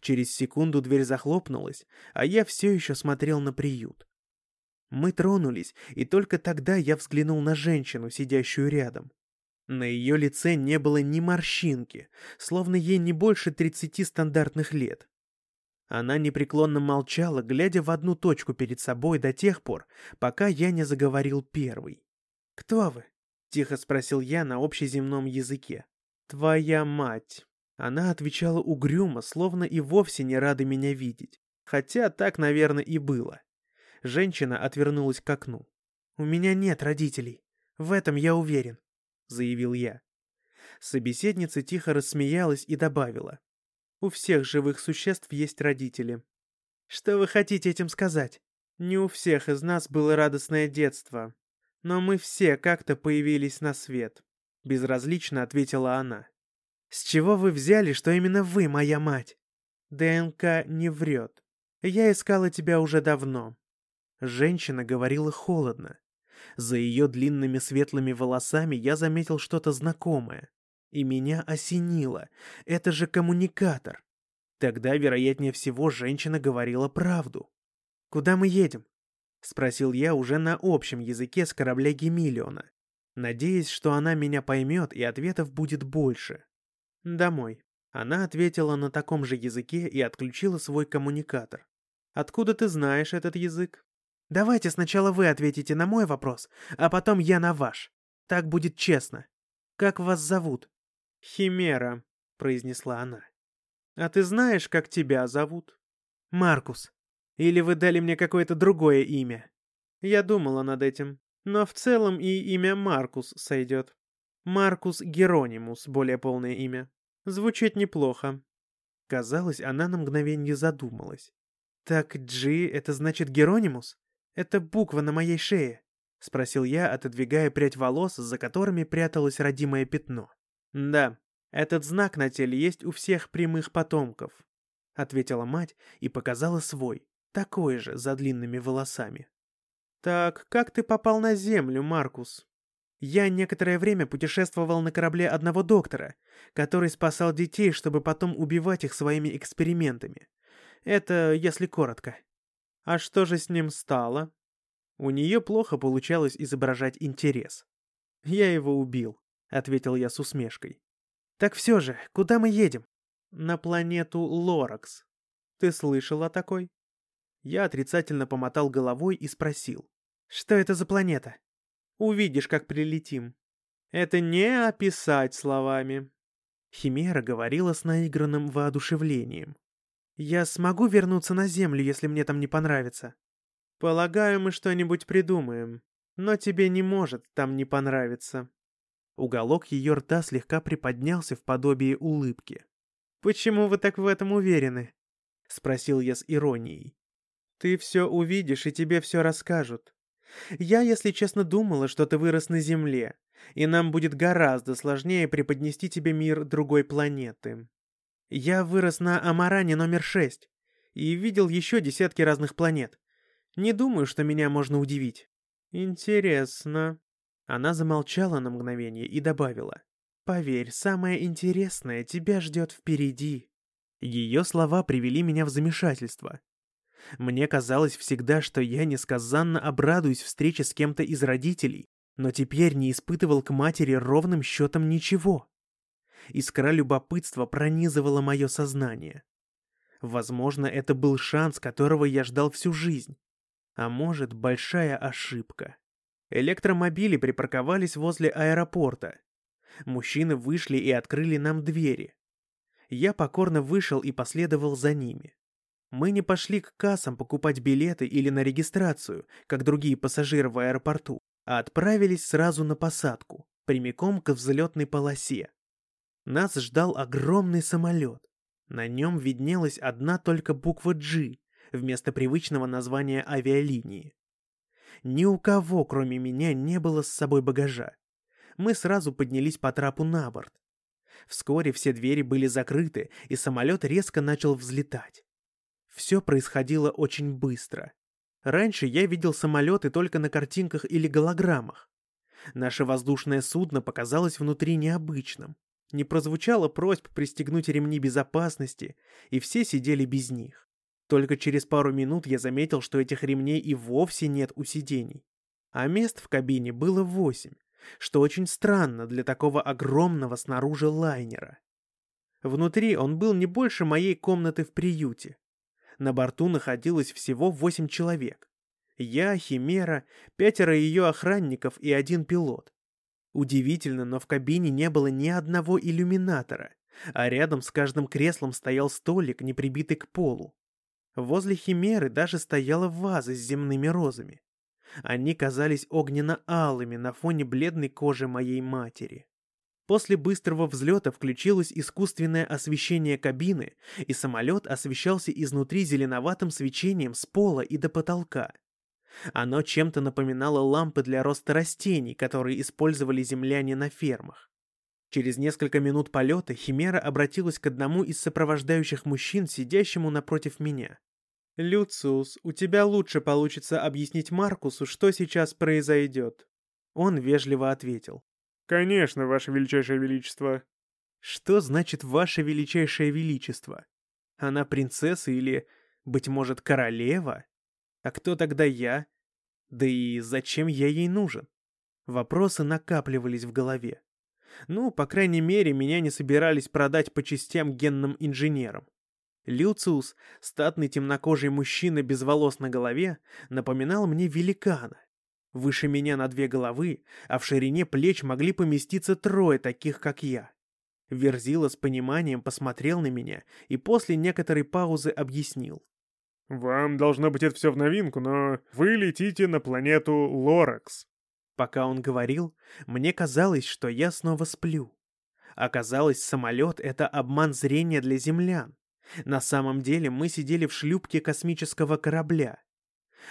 Через секунду дверь захлопнулась, а я все еще смотрел на приют. Мы тронулись, и только тогда я взглянул на женщину, сидящую рядом. На ее лице не было ни морщинки, словно ей не больше тридцати стандартных лет. Она непреклонно молчала, глядя в одну точку перед собой до тех пор, пока я не заговорил первый. «Кто вы?» Тихо спросил я на общеземном языке. «Твоя мать». Она отвечала угрюмо, словно и вовсе не рада меня видеть. Хотя так, наверное, и было. Женщина отвернулась к окну. «У меня нет родителей. В этом я уверен», — заявил я. Собеседница тихо рассмеялась и добавила. «У всех живых существ есть родители». «Что вы хотите этим сказать? Не у всех из нас было радостное детство. Но мы все как-то появились на свет», — безразлично ответила она. «С чего вы взяли, что именно вы моя мать?» «ДНК не врет. Я искала тебя уже давно». Женщина говорила холодно. За ее длинными светлыми волосами я заметил что-то знакомое. И меня осенило. Это же коммуникатор. Тогда, вероятнее всего, женщина говорила правду. «Куда мы едем?» — спросил я уже на общем языке с корабля Гемиллиона, надеясь, что она меня поймет и ответов будет больше. «Домой». Она ответила на таком же языке и отключила свой коммуникатор. «Откуда ты знаешь этот язык?» «Давайте сначала вы ответите на мой вопрос, а потом я на ваш. Так будет честно. Как вас зовут?» «Химера», — произнесла она. «А ты знаешь, как тебя зовут?» «Маркус», или вы дали мне какое-то другое имя? Я думала над этим. Но в целом и имя Маркус сойдет. Маркус Геронимус, более полное имя. Звучит неплохо. Казалось, она на мгновение задумалась. «Так Джи — это значит Геронимус? Это буква на моей шее?» — спросил я, отодвигая прядь волос, за которыми пряталось родимое пятно. «Да, этот знак на теле есть у всех прямых потомков», — ответила мать и показала свой такой же, за длинными волосами. «Так, как ты попал на Землю, Маркус?» «Я некоторое время путешествовал на корабле одного доктора, который спасал детей, чтобы потом убивать их своими экспериментами. Это если коротко». А что же с ним стало? У нее плохо получалось изображать интерес. Я его убил, ответил я с усмешкой. Так все же, куда мы едем? На планету Лоракс. Ты слышал о такой? Я отрицательно помотал головой и спросил. Что это за планета? Увидишь, как прилетим. Это не описать словами. Химера говорила с наигранным воодушевлением. «Я смогу вернуться на Землю, если мне там не понравится?» «Полагаю, мы что-нибудь придумаем. Но тебе не может там не понравиться». Уголок ее рта слегка приподнялся в подобие улыбки. «Почему вы так в этом уверены?» — спросил я с иронией. «Ты все увидишь, и тебе все расскажут. Я, если честно, думала, что ты вырос на Земле, и нам будет гораздо сложнее преподнести тебе мир другой планеты. Я вырос на Амаране номер шесть и видел еще десятки разных планет. Не думаю, что меня можно удивить. Интересно. Она замолчала на мгновение и добавила. Поверь, самое интересное тебя ждет впереди. Ее слова привели меня в замешательство. Мне казалось всегда, что я несказанно обрадуюсь встрече с кем-то из родителей, но теперь не испытывал к матери ровным счетом ничего. Искра любопытства пронизывала мое сознание. Возможно, это был шанс, которого я ждал всю жизнь. А может, большая ошибка. Электромобили припарковались возле аэропорта. Мужчины вышли и открыли нам двери. Я покорно вышел и последовал за ними. Мы не пошли к кассам покупать билеты или на регистрацию, как другие пассажиры в аэропорту а отправились сразу на посадку, прямиком к взлетной полосе. Нас ждал огромный самолет. На нем виднелась одна только буква «G» вместо привычного названия авиалинии. Ни у кого, кроме меня, не было с собой багажа. Мы сразу поднялись по трапу на борт. Вскоре все двери были закрыты, и самолет резко начал взлетать. Все происходило очень быстро. Раньше я видел самолеты только на картинках или голограммах. Наше воздушное судно показалось внутри необычным. Не прозвучало просьб пристегнуть ремни безопасности, и все сидели без них. Только через пару минут я заметил, что этих ремней и вовсе нет у сидений. А мест в кабине было восемь, что очень странно для такого огромного снаружи лайнера. Внутри он был не больше моей комнаты в приюте. На борту находилось всего восемь человек. Я, Химера, пятеро ее охранников и один пилот. Удивительно, но в кабине не было ни одного иллюминатора, а рядом с каждым креслом стоял столик, не прибитый к полу. Возле Химеры даже стояла ваза с земными розами. Они казались огненно-алыми на фоне бледной кожи моей матери. После быстрого взлета включилось искусственное освещение кабины, и самолет освещался изнутри зеленоватым свечением с пола и до потолка. Оно чем-то напоминало лампы для роста растений, которые использовали земляне на фермах. Через несколько минут полета Химера обратилась к одному из сопровождающих мужчин, сидящему напротив меня. «Люциус, у тебя лучше получится объяснить Маркусу, что сейчас произойдет». Он вежливо ответил. «Конечно, Ваше Величайшее Величество». «Что значит Ваше Величайшее Величество? Она принцесса или, быть может, королева? А кто тогда я? Да и зачем я ей нужен?» Вопросы накапливались в голове. Ну, по крайней мере, меня не собирались продать по частям генным инженерам. Люциус, статный темнокожий мужчина без волос на голове, напоминал мне великана, Выше меня на две головы, а в ширине плеч могли поместиться трое таких, как я. Верзила с пониманием посмотрел на меня и после некоторой паузы объяснил. «Вам должно быть это все в новинку, но вы летите на планету Лоракс». Пока он говорил, мне казалось, что я снова сплю. Оказалось, самолет — это обман зрения для землян. На самом деле мы сидели в шлюпке космического корабля.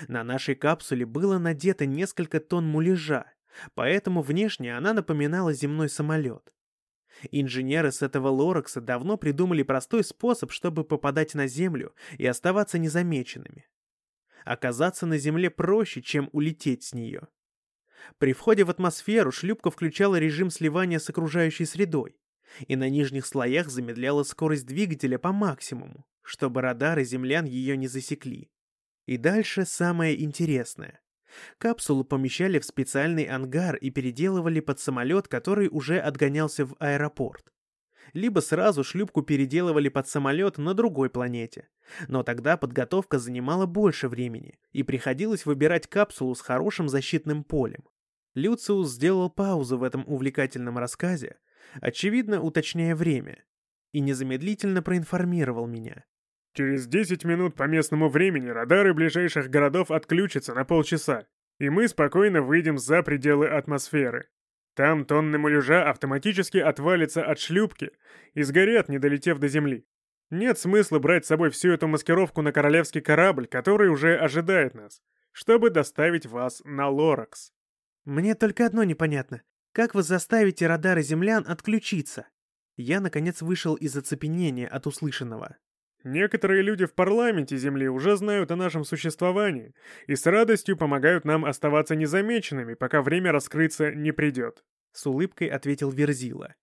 На нашей капсуле было надето несколько тонн муляжа, поэтому внешне она напоминала земной самолет. Инженеры с этого Лоракса давно придумали простой способ, чтобы попадать на Землю и оставаться незамеченными. Оказаться на Земле проще, чем улететь с нее. При входе в атмосферу шлюпка включала режим сливания с окружающей средой и на нижних слоях замедляла скорость двигателя по максимуму, чтобы радары землян ее не засекли. И дальше самое интересное. Капсулу помещали в специальный ангар и переделывали под самолет, который уже отгонялся в аэропорт. Либо сразу шлюпку переделывали под самолет на другой планете. Но тогда подготовка занимала больше времени, и приходилось выбирать капсулу с хорошим защитным полем. Люциус сделал паузу в этом увлекательном рассказе, очевидно уточняя время, и незамедлительно проинформировал меня. Через 10 минут по местному времени радары ближайших городов отключатся на полчаса, и мы спокойно выйдем за пределы атмосферы. Там тонны муляжа автоматически отвалятся от шлюпки и сгорят, не долетев до земли. Нет смысла брать с собой всю эту маскировку на королевский корабль, который уже ожидает нас, чтобы доставить вас на Лоракс. Мне только одно непонятно. Как вы заставите радары землян отключиться? Я, наконец, вышел из оцепенения от услышанного. Некоторые люди в парламенте Земли уже знают о нашем существовании и с радостью помогают нам оставаться незамеченными, пока время раскрыться не придет. С улыбкой ответил Верзила.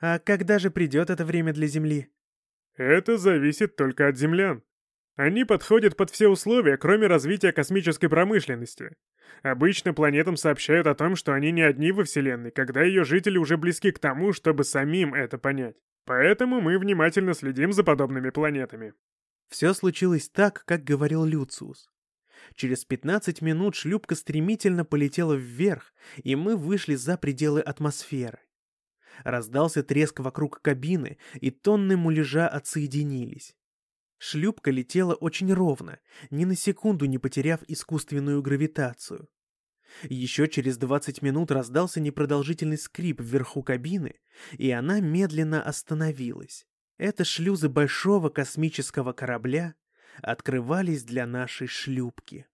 А когда же придет это время для Земли? Это зависит только от землян. Они подходят под все условия, кроме развития космической промышленности. Обычно планетам сообщают о том, что они не одни во Вселенной, когда ее жители уже близки к тому, чтобы самим это понять. Поэтому мы внимательно следим за подобными планетами. Все случилось так, как говорил Люциус. Через 15 минут шлюпка стремительно полетела вверх, и мы вышли за пределы атмосферы. Раздался треск вокруг кабины, и тонны муляжа отсоединились. Шлюпка летела очень ровно, ни на секунду не потеряв искусственную гравитацию. Еще через 20 минут раздался непродолжительный скрип вверху кабины, и она медленно остановилась. Это шлюзы большого космического корабля открывались для нашей шлюпки.